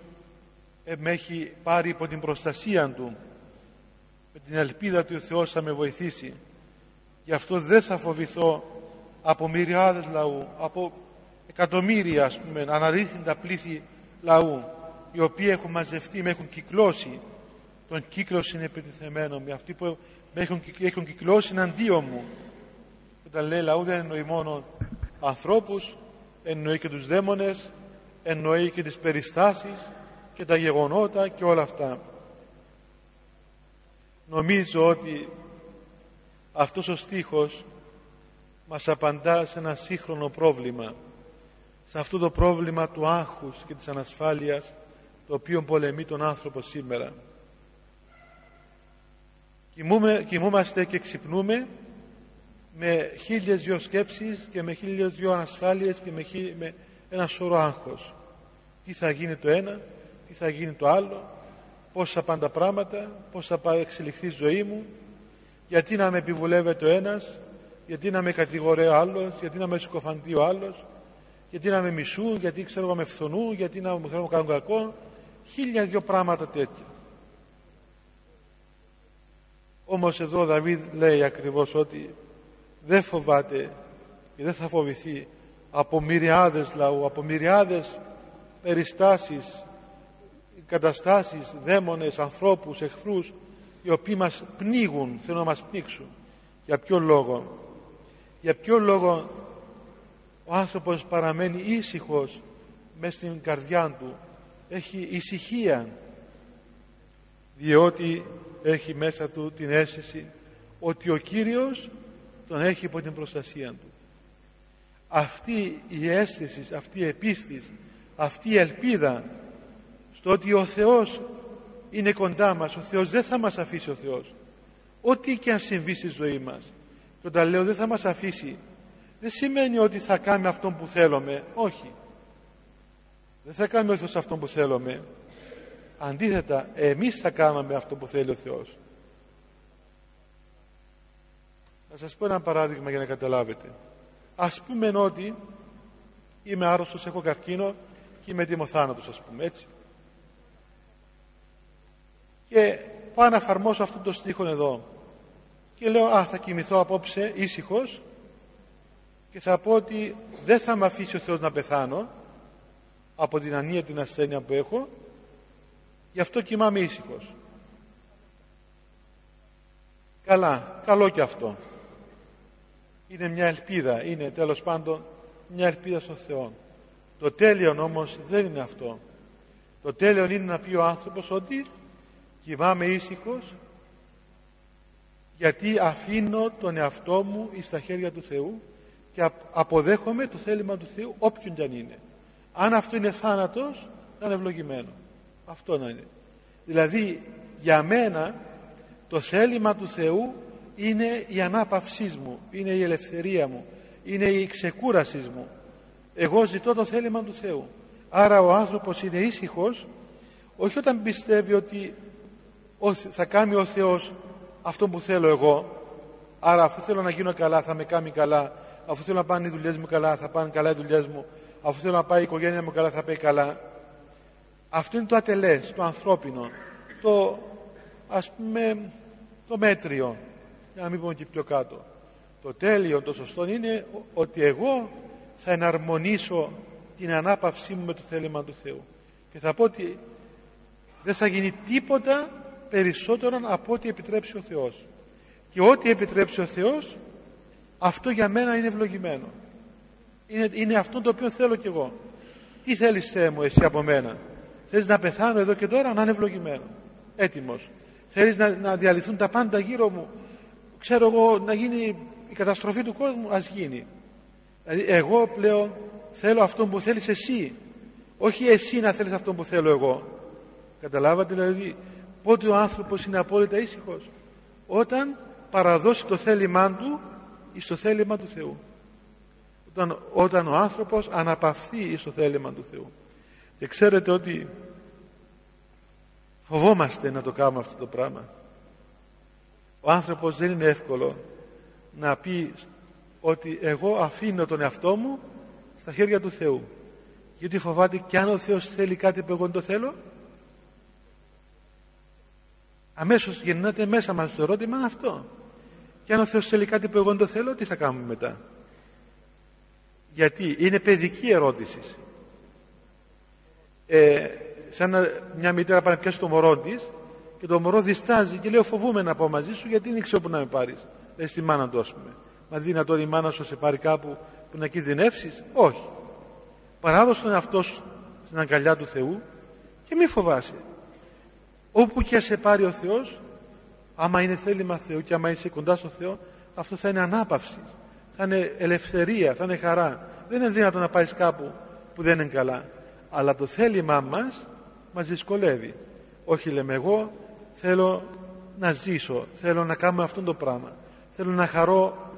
με έχει πάρει υπό την προστασία Του με την ελπίδα του ο Θεός θα με βοηθήσει. Γι' αυτό δεν θα φοβηθώ από μυριάδες λαού από εκατομμύρια ας πούμε αναρρύθμιτα πλήθη λαού οι οποίοι έχουν μαζευτεί, με έχουν κυκλώσει. Τον κύκλο συνεπιτιθεμένο με αυτοί που με έχουν, έχουν κυκλώσει εναντίον μου. Όταν λέει λαού δεν εννοεί μόνο ανθρώπους εννοεί και τους δαίμονες εννοεί και τις περιστάσεις και τα γεγονότα και όλα αυτά. Νομίζω ότι αυτός ο στίχος μας απαντά σε ένα σύγχρονο πρόβλημα σε αυτό το πρόβλημα του άγχους και της ανασφάλειας το οποίο πολεμεί τον άνθρωπο σήμερα. Κοιμούμε, κοιμούμαστε και ξυπνούμε με χίλιες δυο σκέψεις και με χίλιες δυο ανασφάλειες και με, με ένα σωρό άγχος. Τι θα γίνει το ένα τι θα γίνει το άλλο πώς θα πάνε τα πράγματα πώς θα εξελιχθεί η ζωή μου γιατί να με επιβουλεύεται ο ένας γιατί να με κατηγορεί ο άλλος γιατί να με συκοφαντεί ο άλλος γιατί να με μισούν γιατί ξέρω να με φθονούν γιατί να μου θέλουν να κάνουν κακό. Χίλια δυο πράγματα τέτοια. Όμως εδώ ο Δαβίδ λέει ακριβώς ότι δεν φοβάται και δεν θα φοβηθεί από μυριάδες λαού, από μυριάδες περιστάσεις, καταστάσεις, δαίμονες, ανθρώπους, εχθρούς οι οποίοι μας πνίγουν, θέλουν να μας πνίξουν. Για ποιο λόγο; Για ποιο λόγο ο άνθρωπος παραμένει ήσυχος μέσα στην καρδιά του. Έχει ησυχία διότι έχει μέσα του την αίσθηση ότι ο Κύριος τον έχει υπό την προστασία του. Αυτή η αίσθηση, αυτή η επίστηση, αυτή η ελπίδα στο ότι ο Θεός είναι κοντά μας, ο Θεός δεν θα μας αφήσει ο Θεός. Ό,τι και αν συμβεί στη ζωή μας. Και όταν λέω δεν θα μας αφήσει, δεν σημαίνει ότι θα κάνουμε αυτό που θέλουμε. Όχι. Δεν θα κάνουμε ο Θεός αυτό που θέλουμε. Αντίθετα, εμείς θα κάνουμε αυτό που θέλει ο Θεός. Να σας πω ένα παράδειγμα για να καταλάβετε. Ας πούμε ότι είμαι άρρωστος, έχω καρκίνο και είμαι έτοιμο θάνατος, ας πούμε, έτσι. Και πάω να εφαρμόσω αυτό το στίχο εδώ. Και λέω, α, θα κοιμηθώ απόψε ήσυχος και θα πω ότι δεν θα με αφήσει ο Θεός να πεθάνω από την ανία την ασθένεια που έχω γι' αυτό κοιμάμαι ήσυχος. Καλά, καλό και αυτό. Είναι μια ελπίδα, είναι τέλος πάντων μια ελπίδα στον Θεό. Το τέλειο όμως δεν είναι αυτό. Το τέλειο είναι να πει ο άνθρωπος ότι κοιμάμαι ήσυχος γιατί αφήνω τον εαυτό μου στα χέρια του Θεού και αποδέχομαι το θέλημα του Θεού όποιον κι αν είναι. Αν αυτό είναι θάνατος, θα είναι ευλογημένο. Αυτό να είναι. Δηλαδή για μένα το θέλημα του Θεού είναι η ανάπαυσής μου, είναι η ελευθερία μου, είναι η ξεκούραση μου. Εγώ ζητώ το θέλημα του Θεού. Άρα ο άνθρωπος είναι ήσυχος, όχι όταν πιστεύει ότι θα κάνει ο Θεός αυτό που θέλω εγώ. Άρα αφού θέλω να γίνω καλά θα με κάνει καλά. Αφού θέλω να πάνε οι δουλειές μου καλά θα πάνε καλά οι δουλειές μου. Αφού θέλω να πάει η οικογένεια μου καλά θα πάει καλά. Αυτό είναι το ατελές, το ανθρώπινο, το ας πούμε το μέτριο, για να μην πούμε και πιο κάτω. Το τέλειο, το σωστό είναι ότι εγώ θα εναρμονίσω την ανάπαυσή μου με το θέλημα του Θεού. Και θα πω ότι δεν θα γίνει τίποτα περισσότερο από ό,τι επιτρέψει ο Θεός. Και ό,τι επιτρέψει ο Θεός, αυτό για μένα είναι ευλογημένο. Είναι, είναι αυτό το οποίο θέλω κι εγώ. Τι θέλεις Θεέ μου εσύ από μένα; Θέλεις να πεθάνω εδώ και τώρα να είναι ευλογημένο. Έτοιμος. Θέλεις να, να διαλυθούν τα πάντα γύρω μου. Ξέρω εγώ να γίνει η καταστροφή του κόσμου. Ας γίνει. Δηλαδή εγώ πλέον θέλω αυτό που θέλεις εσύ. Όχι εσύ να θέλεις αυτό που θέλω εγώ. Καταλάβατε δηλαδή πότε ο άνθρωπος είναι απόλυτα ήσυχος. Όταν παραδώσει το θέλημά του εις το θέλημα του Θεού. Όταν, όταν ο άνθρωπος αναπαυθεί εις το θέλημα του Θεού. Και ξέρετε ότι φοβόμαστε να το κάνουμε αυτό το πράγμα. Ο άνθρωπος δεν είναι εύκολο να πει ότι εγώ αφήνω τον εαυτό μου στα χέρια του Θεού. Γιατί φοβάται και αν ο Θεός θέλει κάτι που εγώ δεν το θέλω αμέσως γεννάται μέσα μας το ερώτημα αυτό. Και αν ο Θεός θέλει κάτι που εγώ δεν το θέλω τι θα κάνουμε μετά; Γιατί είναι παιδική ερώτηση. Ε, σαν μια μητέρα πάει να πιάσει το μωρό της και το μωρό διστάζει και λέει φοβούμαι να πάω μαζί σου γιατί δεν ξέρω που να με πάρεις λέει στη μάνα του ας πούμε. Μα δυνατόν η μάνα σου σε πάρει κάπου που να κινδυνεύσεις όχι. Παράδοσε τον εαυτό σου στην αγκαλιά του Θεού και μη φοβάσαι όπου και σε πάρει ο Θεός άμα είναι θέλημα Θεού και άμα είσαι κοντά στο Θεό αυτό θα είναι ανάπαυση θα είναι ελευθερία, θα είναι χαρά. Δεν είναι δυνατόν να πάει κάπου που δεν είναι καλά. Αλλά το θέλημά μας μας δυσκολεύει. Όχι λέμε εγώ θέλω να ζήσω θέλω να κάνω αυτό το πράγμα. Θέλω να χαρώ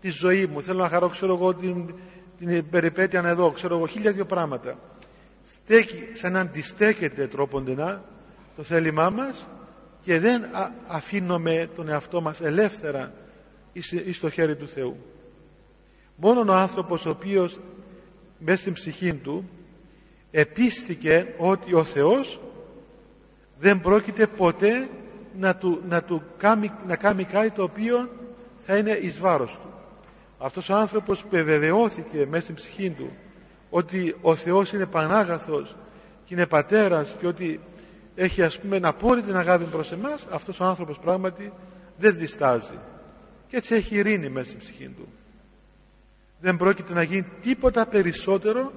τη ζωή μου θέλω να χαρώ ξέρω εγώ την, την περιπέτεια εδώ ξέρω εγώ χίλια δύο πράγματα. Στέκει σαν να αντιστέκεται τρόποντινά το θέλημά μας και δεν αφήνουμε τον εαυτό μας ελεύθερα εις το χέρι του Θεού μόνον ο άνθρωπος ο οποίος μέσα στην ψυχή του επίστηκε ότι ο Θεός δεν πρόκειται ποτέ να του, να του κάνει, να κάνει κάτι το οποίο θα είναι εις βάρος του. Αυτός ο άνθρωπος που ευεβαιώθηκε μέσα στην ψυχή του ότι ο Θεός είναι πανάγαθος και είναι πατέρας και ότι έχει ας πούμε απόλυτη αγάπη προς εμάς αυτός ο άνθρωπος πράγματι δεν διστάζει. Και έτσι έχει ειρήνη μέσα στην ψυχή του. Δεν πρόκειται να γίνει τίποτα περισσότερο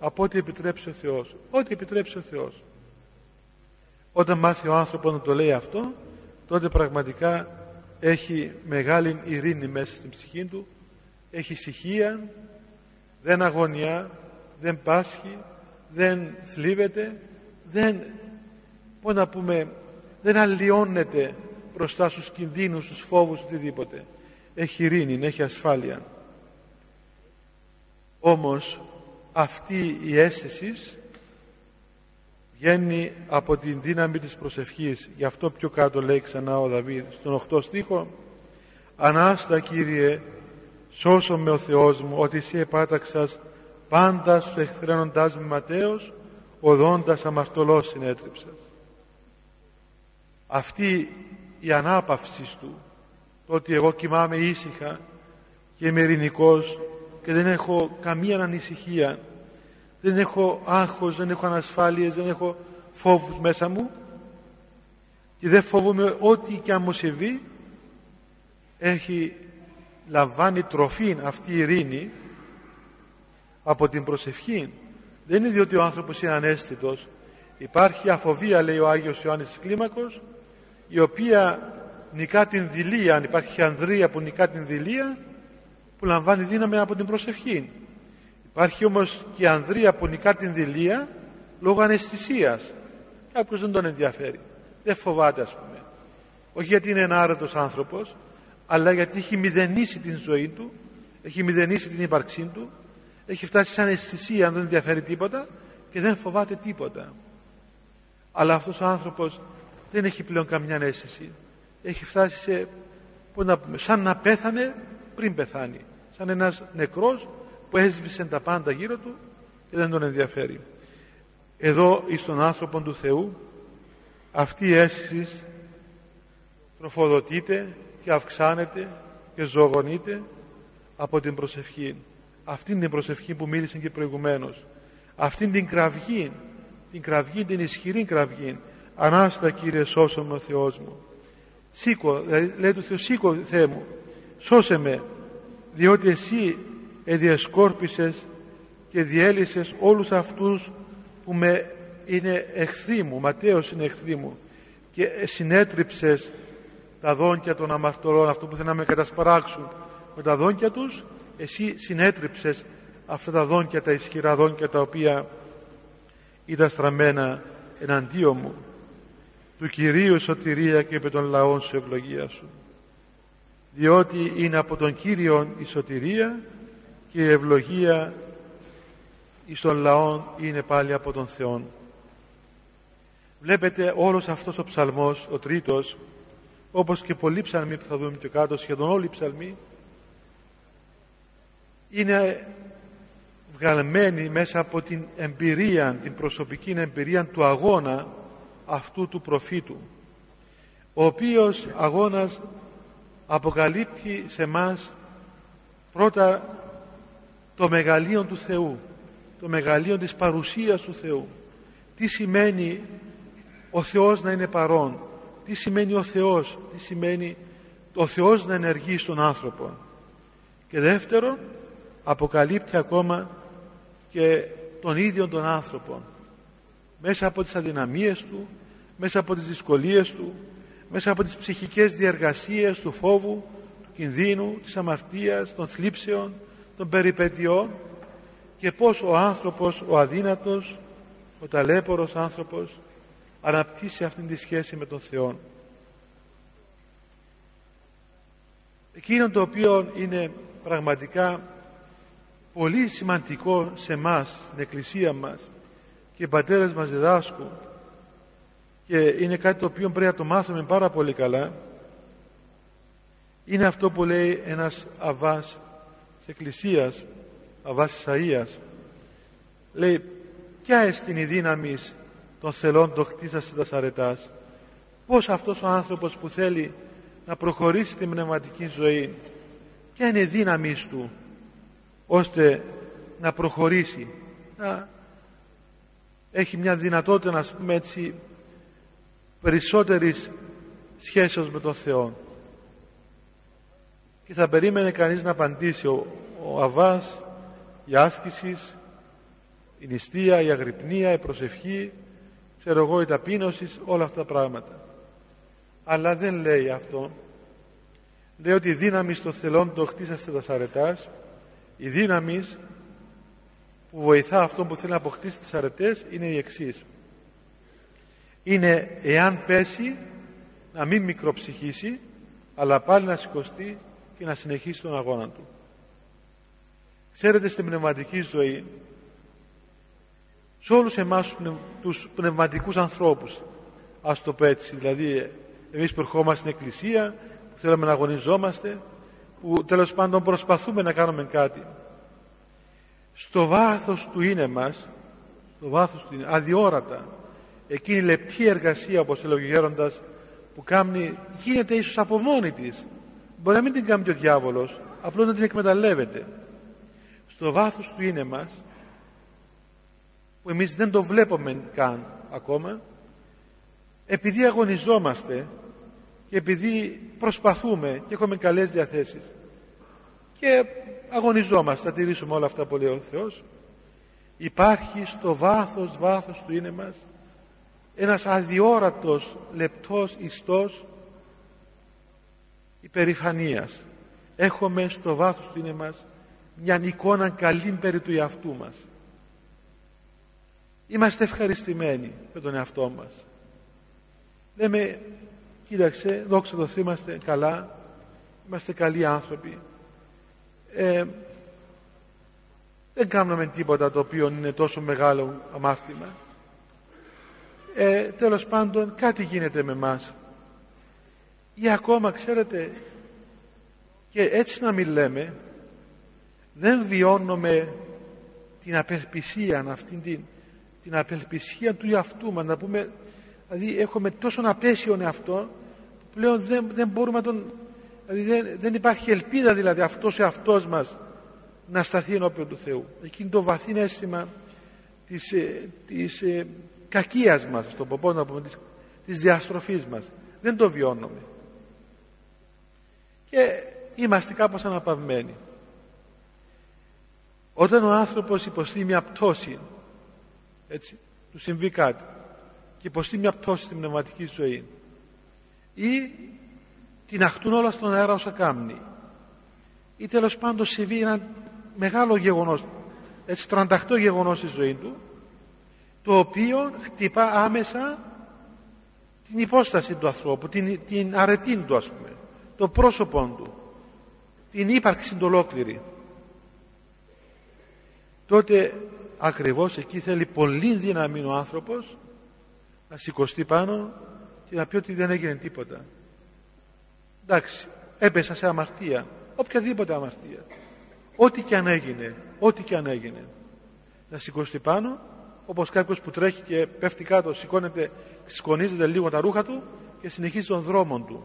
από ό,τι επιτρέψει ο Θεός. Ό,τι επιτρέψει ο Θεός. Όταν μάθει ο άνθρωπος να το λέει αυτό τότε πραγματικά έχει μεγάλη ειρήνη μέσα στην ψυχή του έχει ησυχία δεν αγωνιά δεν πάσχει δεν θλίβεται δεν πώς να πούμε δεν αλλοιώνεται μπροστά στους κινδύνους, στους φόβους, οτιδήποτε. Έχει ειρήνη, έχει ασφάλεια. Όμως αυτή η αίσθησης βγαίνει από την δύναμη της προσευχής. Γι' αυτό πιο κάτω λέει ξανά ο Δαβίδ στον 8 στίχο Ανάστα Κύριε σώσον με ο Θεός μου ότι εσύ επάταξας πάντα σου εχθρένοντάς με ματέως οδόντας αμαρτωλός συνέτριψας αυτή η ανάπαυση του το ότι εγώ κοιμάμαι ήσυχα και είμαι ειρηνικός και δεν έχω καμία ανησυχία δεν έχω άγχος, δεν έχω ανασφάλειες, δεν έχω φόβους μέσα μου και δεν φοβούμαι ό,τι και αν μου συμβεί έχει λαμβάνει τροφή αυτή η ειρήνη από την προσευχή δεν είναι διότι ο άνθρωπος είναι ανέστητος. Υπάρχει αφοβία λέει ο Άγιος Ιωάννης Κλίμακος η οποία νικά την δηλία αν υπάρχει ανδρεία που νικά την δηλία που λαμβάνει δύναμη από την προσευχή. Υπάρχει όμως και ανδρεία που νικά την δηλία λόγω αναισθησίας. Κάποιος δεν τον ενδιαφέρει. Δεν φοβάται ας πούμε. Όχι γιατί είναι ένα άρετος άνθρωπος αλλά γιατί έχει μηδενίσει την ζωή του έχει μηδενίσει την ύπαρξή του έχει φτάσει σε αναισθησία αν δεν ενδιαφέρει τίποτα και δεν φοβάται τίποτα. Αλλά αυτός ο άνθρωπος δεν έχει πλέον καμιά αίσθηση. Έχει φτάσει σε να πούμε, σαν να πέθανε πριν πεθάνει. Σαν ένας νεκρός που έσβησε τα πάντα γύρω του και δεν τον ενδιαφέρει. Εδώ εις τον άνθρωπο του Θεού αυτή η αίσθηση τροφοδοτείται και αυξάνεται και ζωογονείται από την προσευχή. Αυτή είναι την προσευχή που μίλησε και προηγουμένως. Αυτή την κραυγή την κραυγή, την ισχυρή κραυγή Ανάστα Κύριε σώσον με ο Θεός μου. Σήκω, δηλαδή λέει του Θεού σήκω Θεέ μου σώσε με διότι εσύ εδιασκόρπισες και διέλυσες όλους αυτούς που με είναι εχθροί μου Ματέος είναι εχθροί μου και συνέτριψες τα δόντια των αμαρτωλών αυτό που θέλουν να με κατασπαράξουν. Με τα δόντια τους εσύ συνέτριψες αυτά τα δόντια τα ισχυρά δόντια τα οποία ήταν στραμμένα εναντίον μου του Κυρίου σωτηρία και επί των λαών σου ευλογία σου. Διότι είναι από τον Κύριο η σωτηρία και η ευλογία εις των λαών είναι πάλι από τον Θεό βλέπετε όλος αυτός ο ψαλμός ο τρίτος όπως και πολλοί ψαλμοί που θα δούμε πιο κάτω σχεδόν όλοι οι ψαλμοί είναι βγαλμένοι μέσα από την εμπειρία την προσωπική εμπειρία του αγώνα αυτού του προφήτου ο οποίος αγώνας αποκαλύπτει σε μας πρώτα το μεγαλείο του Θεού το μεγαλείο της παρουσίας του Θεού. Τι σημαίνει ο Θεός να είναι παρόν τι σημαίνει ο Θεός τι σημαίνει ο Θεός να ενεργεί στον άνθρωπο. Και δεύτερον αποκαλύπτει ακόμα και τον ίδιο τον άνθρωπο μέσα από τις αδυναμίες του μέσα από τις δυσκολίες του μέσα από τις ψυχικές διεργασίες του φόβου του κινδύνου, της αμαρτίας των θλίψεων, των περιπετειών και πως ο άνθρωπος, ο αδύνατος ο ταλέπορος άνθρωπος αναπτύσσει αυτήν τη σχέση με τον Θεό εκείνο το οποίο είναι πραγματικά πολύ σημαντικό σε μας στην Εκκλησία μας και οι πατέρες μας διδάσκουν. Και είναι κάτι το οποίο πρέπει να το μάθουμε πάρα πολύ καλά. Είναι αυτό που λέει ένας αβάς της Εκκλησίας αβάς Ισαΐας λέει ποια εστιν η δύναμη των θελών το χτίσας τα σαρετάς πως αυτός ο άνθρωπος που θέλει να προχωρήσει την πνευματική ζωή ποια είναι η δύναμη του ώστε να προχωρήσει να έχει μια δυνατότητα να πούμε έτσι περισσότερης σχέσεως με τον Θεό. Και θα περίμενε κανείς να απαντήσει. Ο, ο Αβάς η άσκησης η νηστεία, η αγρυπνία, η προσευχή ξέρω εγώ η ταπείνωσης όλα αυτά τα πράγματα. Αλλά δεν λέει αυτό. Λέει ότι η δύναμη στο θελόν το χτίσαστε τα σαρετάς η δύναμη που βοηθά αυτό που θέλει να αποκτήσει τις αρετές είναι η εξής. Είναι εάν πέσει να μην μικροψυχήσει αλλά πάλι να σηκωστεί και να συνεχίσει τον αγώνα του. Ξέρετε στην πνευματική ζωή σε όλους εμάς τους πνευματικούς ανθρώπους ας το πω έτσι δηλαδή εμείς που ερχόμαστε στην εκκλησία που θέλουμε να αγωνιζόμαστε που τέλος πάντων προσπαθούμε να κάνουμε κάτι στο βάθος του είναι μας στο βάθος του είναι αδιόρατα. Εκείνη η λεπτή εργασία όπως έλεγε ο γέροντας που κάνει, γίνεται ίσως από μόνη της. Μπορεί να μην την κάνει και ο διάβολος απλώς να την εκμεταλλεύεται. Στο βάθος του είναι μας που εμείς δεν το βλέπουμε καν ακόμα επειδή αγωνιζόμαστε και επειδή προσπαθούμε και έχουμε καλές διαθέσεις. Και αγωνιζόμαστε θα τηρήσουμε όλα αυτά που λέει ο Θεός. Υπάρχει στο βάθος βάθος του είναι μας ένας αδιόρατος λεπτός ιστός υπερηφανίας. Έχουμε στο βάθος του είναι μας μια εικόνα καλή περί του εαυτού μας. Είμαστε ευχαριστημένοι με τον εαυτό μας. Λέμε κοίταξε δόξα τω Θεώ είμαστε καλά είμαστε καλοί άνθρωποι ε, δεν κάνουμε τίποτα το οποίο είναι τόσο μεγάλο αμάρτημα. Ε, τέλος πάντων κάτι γίνεται με μας. Ή ακόμα ξέρετε και έτσι να μην λέμε δεν βιώνουμε την απελπισία αυτήν την, την απελπισία του εαυτού μας. Να πούμε δηλαδή έχουμε τόσο απέσιον εαυτό που πλέον δεν, δεν μπορούμε να τον δηλαδή δεν, δεν υπάρχει ελπίδα δηλαδή αυτός ο εαυτός μας να σταθεί ενώπιον του Θεού. Εκείνη το βαθύ αίσθημα της, ε, της ε, κακίας μας στον ποπό να πούμε της, της διαστροφής μας. Δεν το βιώνουμε. Και είμαστε κάπως αναπαυμένοι. Όταν ο άνθρωπος υποστεί μια πτώση έτσι, του συμβεί κάτι και υποστεί μια πτώση στην πνευματική ζωή ή την αχτούν όλα στον αέρα όσα κάμνει ή τέλος πάντων συμβεί ένα μεγάλο γεγονός έτσι τρανταχτό γεγονός στη ζωή του το οποίο χτυπά άμεσα την υπόσταση του ανθρώπου, την, την αρετή του ας πούμε, το πρόσωπό του, την ύπαρξη του ολόκληρη. Τότε ακριβώς εκεί θέλει πολύ δύναμη ο άνθρωπος να σηκωστεί πάνω και να πει ότι δεν έγινε τίποτα. Εντάξει, έπεσα σε αμαρτία, οποιαδήποτε αμαρτία. Ό,τι και αν έγινε, ό,τι και αν έγινε. Να σηκωστεί πάνω, όπως κάποιος που τρέχει και πέφτει κάτω, σηκώνεται, σκονίζεται λίγο τα ρούχα του και συνεχίζει τον δρόμο του.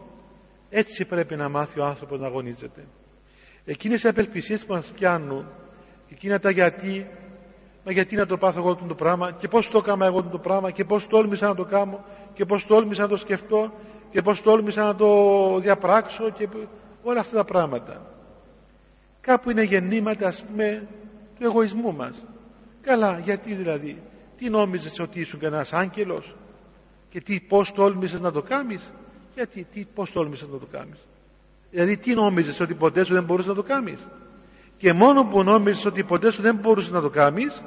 Έτσι πρέπει να μάθει ο άνθρωπος να αγωνίζεται. Εκείνες οι απελπισίες που μας πιάνουν, εκείνα τα γιατί, μα γιατί να το πάθω εγώ το πράγμα και πώς το έκανα εγώ το πράγμα και πώς τόλμησα να το κάνω και πώς τόλμησα να το σκεφτώ και πώς τόλμησα να το διαπράξω και όλα αυτά τα πράγματα. Κάπου είναι γεννήματα ας πούμε του εγωισμού μας. Καλά, γιατί δηλαδή, τι νόμιζες ότι ήσουν κανένας άγγελος; Και τι, πώς τόλμησες να το κάνεις, γιατί, τι, πώς τόλμησες να το κάνεις; Δηλαδή τι νόμιζες ότι ποτέ σου δεν μπορούσες να το κάνεις; Και μόνο που νόμιζες ότι ποτέ σου δεν μπορούσες να το κάνεις,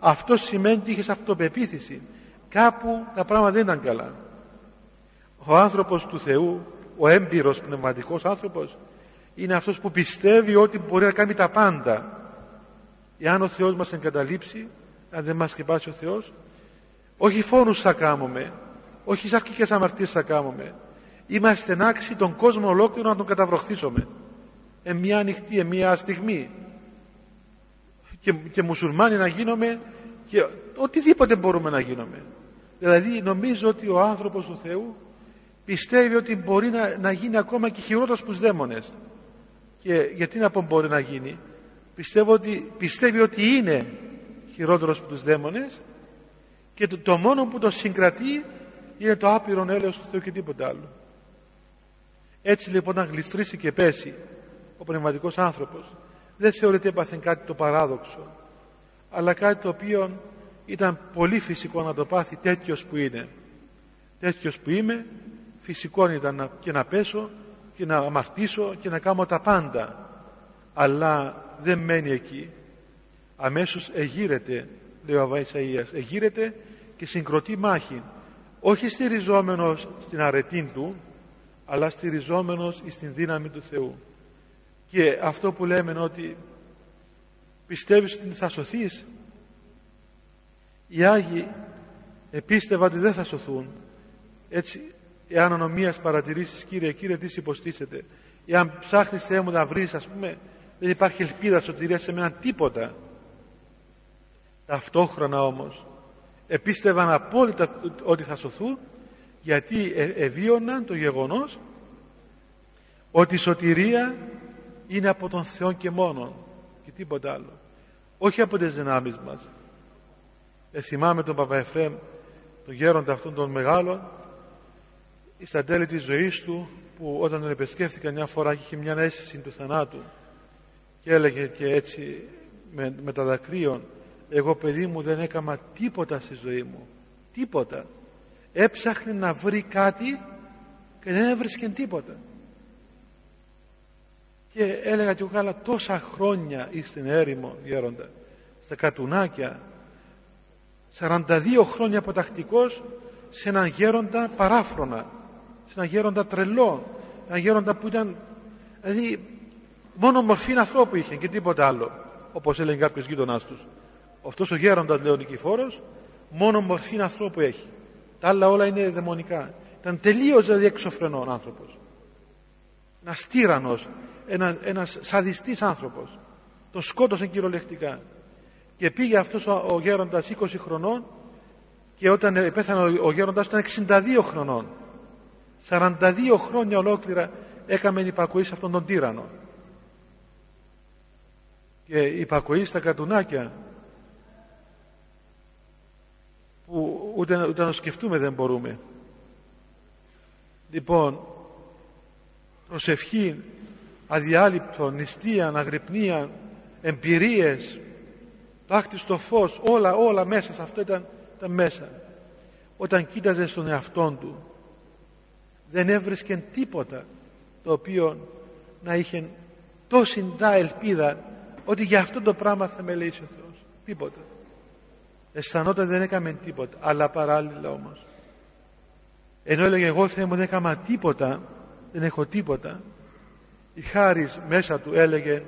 αυτό σημαίνει ότι είχες αυτοπεποίθηση. Κάπου τα πράγματα δεν ήταν καλά. Ο άνθρωπος του Θεού, ο έμπειρος πνευματικός άνθρωπος, είναι αυτός που πιστεύει ότι μπορεί να κάνει τα πάντα. Εάν ο Θεός μας εγκαταλείψει, αν δεν μας σκεπάσει ο Θεός, όχι φόνους θα κάνουμε, όχι σαρκικές αμαρτίες θα κάνουμε. Είμαστε άξιοι τον κόσμο ολόκληρο να τον καταβροχθήσουμε. Ε, μια ανοιχτή, ε, μια στιγμή. Και, και μουσουλμάνοι να γίνομαι και οτιδήποτε μπορούμε να γίνουμε. Δηλαδή νομίζω ότι ο άνθρωπος του Θεού πιστεύει ότι μπορεί να, να γίνει ακόμα και χειρότερος που δαίμονες. Και γιατί να πω μπορεί να γίνει; Πιστεύω ότι, πιστεύει ότι είναι χειρότερος από τους δαίμονες και το, το μόνο που το συγκρατεί είναι το άπειρο έλεος του Θεού και τίποτα άλλο. Έτσι λοιπόν να γλιστρήσει και πέσει ο πνευματικός άνθρωπος δεν θεωρείται έπαθε κάτι το παράδοξο αλλά κάτι το οποίο ήταν πολύ φυσικό να το πάθει τέτοιος που είναι. Τέτοιος που είμαι φυσικό ήταν και να πέσω και να αμαρτήσω και να κάνω τα πάντα. Αλλά δεν μένει εκεί. Αμέσως εγείρεται λέει ο Αβαϊσαΐας εγείρεται και συγκροτεί μάχη. Όχι στηριζόμενος στην αρετή του αλλά στηριζόμενος στην δύναμη του Θεού. Και αυτό που λέμε είναι ότι πιστεύεις ότι θα σωθείς; Οι Άγιοι επίστευαν ότι δεν θα σωθούν. Έτσι εάν ονομίας παρατηρήσεις Κύριε Κύριε τι υποστήσετε. Εάν ψάχνεις Θεέ μου να βρεις ας πούμε δεν υπάρχει ελπίδα σωτηρία σε μένα τίποτα. Ταυτόχρονα όμως επίστευαν απόλυτα ότι θα σωθούν γιατί ε, ευίωναν το γεγονός ότι η σωτηρία είναι από τον Θεό και μόνο και τίποτα άλλο. Όχι από τις δυνάμεις μας. Ε, θυμάμαι τον Παπαεφρέμ τον γέροντα αυτόν τον μεγάλο στα τέλη της ζωής του που όταν τον επισκέφθηκα μια φορά είχε μια αίσθηση του θανάτου και έλεγε και έτσι με, με τα δακρύων εγώ παιδί μου δεν έκανα τίποτα στη ζωή μου τίποτα. Έψαχνε να βρει κάτι και δεν έβρισκε τίποτα και έλεγα του καλά τόσα χρόνια στην έρημο γέροντα. Στα κατουνάκια 42 χρόνια αποτακτικός σε έναν γέροντα παράφρονα σε έναν γέροντα τρελό έναν γέροντα που ήταν δηλαδή μόνο μορφή ανθρώπου είχε και τίποτα άλλο όπως έλεγε κάποιος γείτονάς τους. Αυτός ο γέροντας λέει ο Νικηφόρος μόνο μορφή ανθρώπου έχει. Τα άλλα όλα είναι δαιμονικά. Ήταν τελείως δηλαδή εξωφρενών άνθρωπος. Ένας τύρανος ένα, ένας σαδιστής άνθρωπος. Τον σκότωσε κυριολεκτικά. Και πήγε αυτός ο, ο γέροντας 20 χρονών και όταν πέθανε ο, ο γέροντας ήταν 62 χρονών 42 χρόνια ολόκληρα έκαμε υπακοή σε αυτόν τον τύρανο και υπακοή στα κατουνάκια που ούτε, ούτε να σκεφτούμε δεν μπορούμε λοιπόν προσευχή αδιάλειπτο, νηστεία, αγρυπνία, εμπειρίες, τάχτη στο φως, όλα, όλα μέσα σε αυτό ήταν, ήταν μέσα. Όταν κοίταζε στον εαυτόν του, δεν έβρισκε τίποτα το οποίο να είχε τόση δά ελπίδα ότι για αυτό το πράγμα θα με λέει ο Θεός. Τίποτα. Αισθανόταν δεν έκαμε τίποτα, αλλά παράλληλα όμως ενώ έλεγε εγώ Θεέ μου δεν έκανα τίποτα δεν έχω τίποτα η χάρις μέσα του έλεγε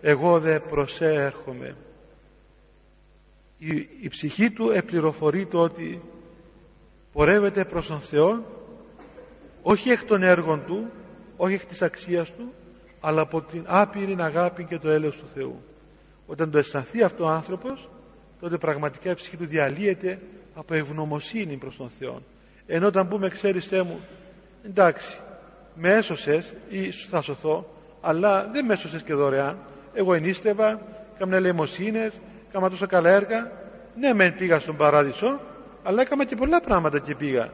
εγώ δεν προσέρχομαι η, η ψυχή του επληροφορεί το ότι πορεύεται προς τον Θεό όχι εκ των έργων του όχι εκ της αξίας του αλλά από την άπειρη αγάπη και το έλεος του Θεού. Όταν το αισθανθεί αυτό ο άνθρωπος τότε πραγματικά η ψυχή του διαλύεται από ευγνωμοσύνη προς τον Θεό. Ενώ όταν πούμε ξέρεις Θεέ μου εντάξει με έσωσες ή θα σωθώ αλλά δεν με έσωσες και δωρεάν. Εγώ ενίστευα, έκανα ελεημοσύνες έκανα τόσα καλά έργα. Ναι μεν πήγα στον παράδεισο αλλά έκανα και πολλά πράγματα και πήγα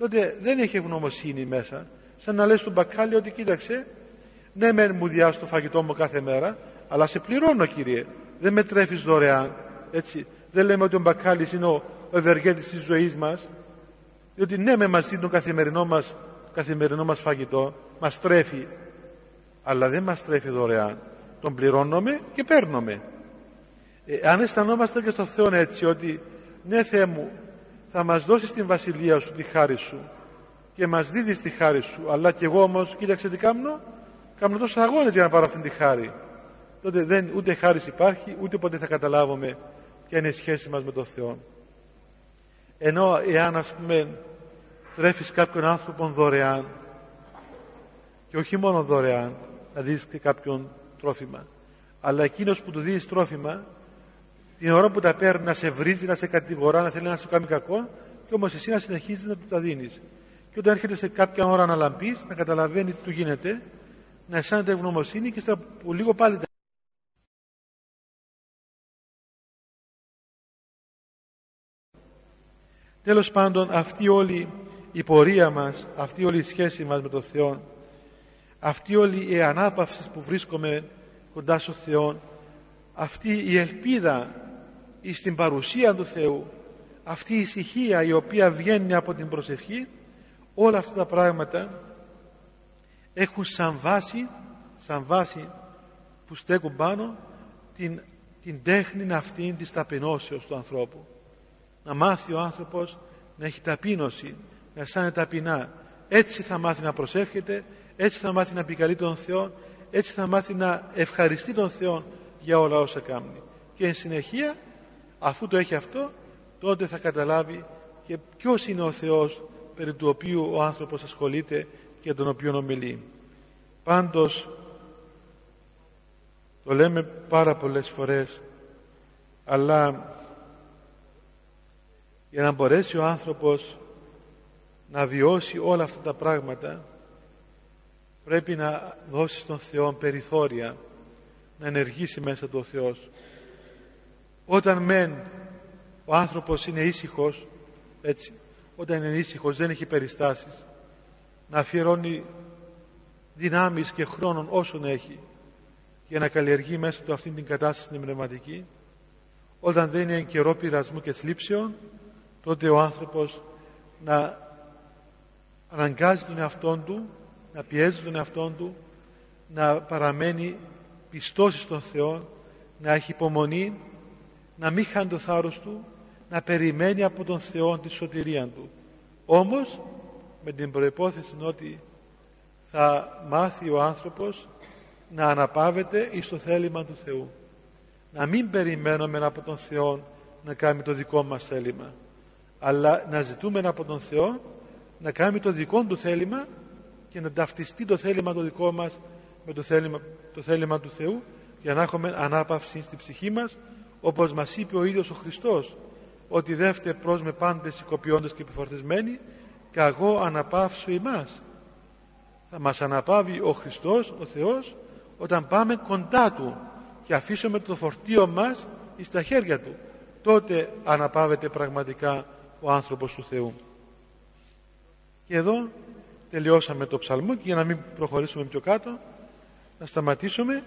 τότε δεν έχει ευγνωμοσύνη μέσα. Σαν να λες στον μπακάλι ότι κοίταξε ναι μεν μου διάσει το φαγητό μου κάθε μέρα αλλά σε πληρώνω κύριε. Δεν με τρέφεις δωρεάν έτσι. Δεν λέμε ότι ο μπακάλης είναι ο ευεργέτης της ζωής μας διότι ναι με μας δίνει το καθημερινό μας, καθημερινό μας φαγητό μας τρέφει αλλά δεν μας τρέφει δωρεάν. Τον πληρώνουμε και παίρνουμε ε, αν αισθανόμαστε και στο Θεό έτσι ότι ναι Θεέ μου θα μας δώσεις την βασιλεία σου τη χάρη σου. Και μας δίδεις τη χάρη σου. Αλλά και εγώ όμως κοίταξε τι κάνω κάνω τόσους αγώνες για να πάρω αυτή τη χάρη. Τότε δεν, ούτε χάρης υπάρχει ούτε ποτέ θα καταλάβουμε ποια είναι η σχέση μας με τον Θεό. Ενώ εάν ας πούμε τρέφεις κάποιον άνθρωπο δωρεάν και όχι μόνο δωρεάν να δεις και κάποιον τρόφιμα αλλά εκείνος που του δίνεις τρόφιμα την ώρα που τα παίρνει να σε βρίζει, να σε κατηγορά, να θέλει να σου κάνει κακό και όμως εσύ να συνεχίζεις να του τα δίνεις. Και όταν έρχεται σε κάποια ώρα να λαμπείς να καταλαβαίνει τι του γίνεται να αισθάνεται ευγνωμοσύνη και στα που λίγο πάλι Τέλος πάντων αυτή όλη η πορεία μας, αυτή όλη η σχέση μας με τον Θεό, αυτή όλη η ανάπαυση που βρίσκομαι κοντά στο Θεό, αυτή η ελπίδα στην παρουσία του Θεού, αυτή η ησυχία η οποία βγαίνει από την προσευχή, όλα αυτά τα πράγματα έχουν σαν βάση, σαν βάση που στέκουν πάνω την, την τέχνη αυτή της ταπεινώσεως του ανθρώπου να μάθει ο άνθρωπος να έχει ταπείνωση, να αισθάνεται ταπεινά. Έτσι θα μάθει να προσεύχεται, έτσι θα μάθει να επικαλεί τον Θεό, έτσι θα μάθει να ευχαριστεί τον Θεό για όλα όσα κάνει. Και εν συνεχεία, αφού το έχει αυτό, τότε θα καταλάβει και ποιος είναι ο Θεός περί του οποίου ο άνθρωπος ασχολείται και τον οποίο ομιλεί. Πάντως, το λέμε πάρα πολλές φορές, αλλά για να μπορέσει ο άνθρωπος να βιώσει όλα αυτά τα πράγματα πρέπει να δώσει στον Θεό περιθώρια να ενεργήσει μέσα του ο Θεός όταν μεν ο άνθρωπος είναι ήσυχος έτσι όταν είναι ήσυχος δεν έχει περιστάσεις να αφιερώνει δυνάμεις και χρόνων όσων έχει για να καλλιεργεί μέσα του αυτήν την κατάσταση την πνευματική όταν δεν είναι καιρό πειρασμού και θλίψεων τότε ο άνθρωπος να αναγκάζει τον εαυτόν του, να πιέζει τον εαυτόν του, να παραμένει πιστός στον Θεό, να έχει υπομονή, να μην χάνει το θάρρος του, να περιμένει από τον Θεό τη σωτηρία του. Όμως με την προϋπόθεση ότι θα μάθει ο άνθρωπος να αναπαύεται εις το θέλημα του Θεού. Να μην περιμένουμε από τον Θεό να κάνει το δικό μας θέλημα αλλά να ζητούμε από τον Θεό να κάνει το δικό του θέλημα και να ταυτιστεί το θέλημα το δικό μας με το θέλημα, το θέλημα του Θεού για να έχουμε ανάπαυση στη ψυχή μας όπως μας είπε ο ίδιος ο Χριστός ότι δεύτε προς με πάντες οικοποιώντες και επιφορτισμένοι και εγώ αναπαύσω ημάς θα μας αναπαύει ο Χριστός, ο Θεός όταν πάμε κοντά Του και αφήσουμε το φορτίο μας στα χέρια Του τότε αναπαύεται πραγματικά ο άνθρωπος του Θεού. Και εδώ τελειώσαμε το ψαλμό και για να μην προχωρήσουμε πιο κάτω να σταματήσουμε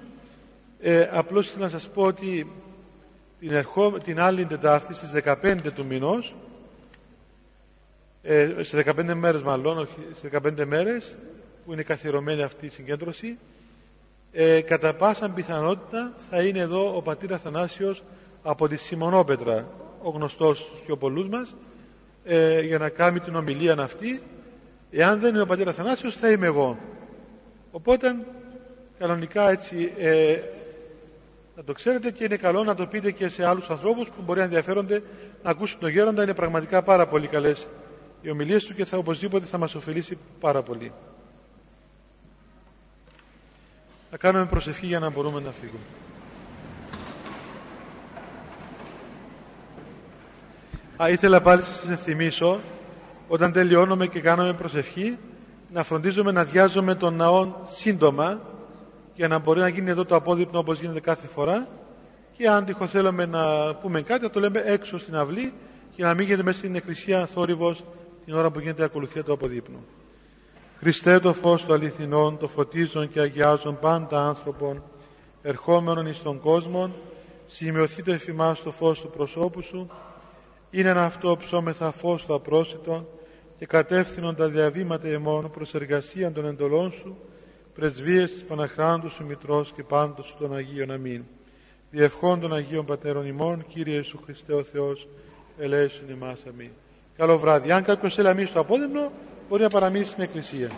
ε, απλώς ήθελα να σας πω ότι την, ερχό, την άλλη Τετάρτη στις 15 του μηνός ε, σε 15 μέρες μάλλον όχι, σε 15 μέρες που είναι καθιερωμένη αυτή η συγκέντρωση ε, κατά πάσα πιθανότητα θα είναι εδώ ο πατήρ Αθανάσιος από τη Σιμονόπετρα ο γνωστός στους πιο πολλούς μας ε, για να κάνει την ομιλία αυτή Εάν δεν είναι ο πατέρα Θανάσιος θα είμαι εγώ. Οπότε κανονικά έτσι ε, να το ξέρετε και είναι καλό να το πείτε και σε άλλους ανθρώπους που μπορεί να ενδιαφέρονται να ακούσουν τον γέροντα. Είναι πραγματικά πάρα πολύ καλές οι ομιλίες του και θα οπωσδήποτε θα μας ωφελήσει πάρα πολύ. Θα κάνουμε προσευχή για να μπορούμε να φύγουμε. Α, ήθελα πάλι σας ενθυμίσω όταν τελειώνουμε και κάνουμε προσευχή να φροντίζουμε να διάζουμε τον ναό σύντομα για να μπορεί να γίνει εδώ το απόδειπνο όπως γίνεται κάθε φορά. Και αν τυχοθέλουμε να πούμε κάτι θα το λέμε έξω στην αυλή για να μην γίνεται μέσα στην εκκλησία θόρυβος την ώρα που γίνεται η ακολουθία του αποδείπνου. Χριστέ το φως του αληθινών, το φωτίζον και αγιάζον πάντα άνθρωπον, ερχόμενον εις τον κόσμο, σημειωθεί το εφημάς το φως του προσώπου σου, είναι ένα αυτό ψώμεθα φως του απρόσιτον και κατεύθυνον τα διαβήματα εμών προς εργασία των εντολών σου, πρεσβείες της Παναχράντου σου Μητρός και πάντως σου των Αγίων Αμήν. Διευχών των Αγίων Πατέρων ημών, Κύριε Ιησού Χριστέ ο Θεός, ελέησον εμάς αμήν. Καλό βράδυ. Αν κάποιος θέλει να μείνει στο απόδειμνο, μπορεί να παραμείνει στην Εκκλησία.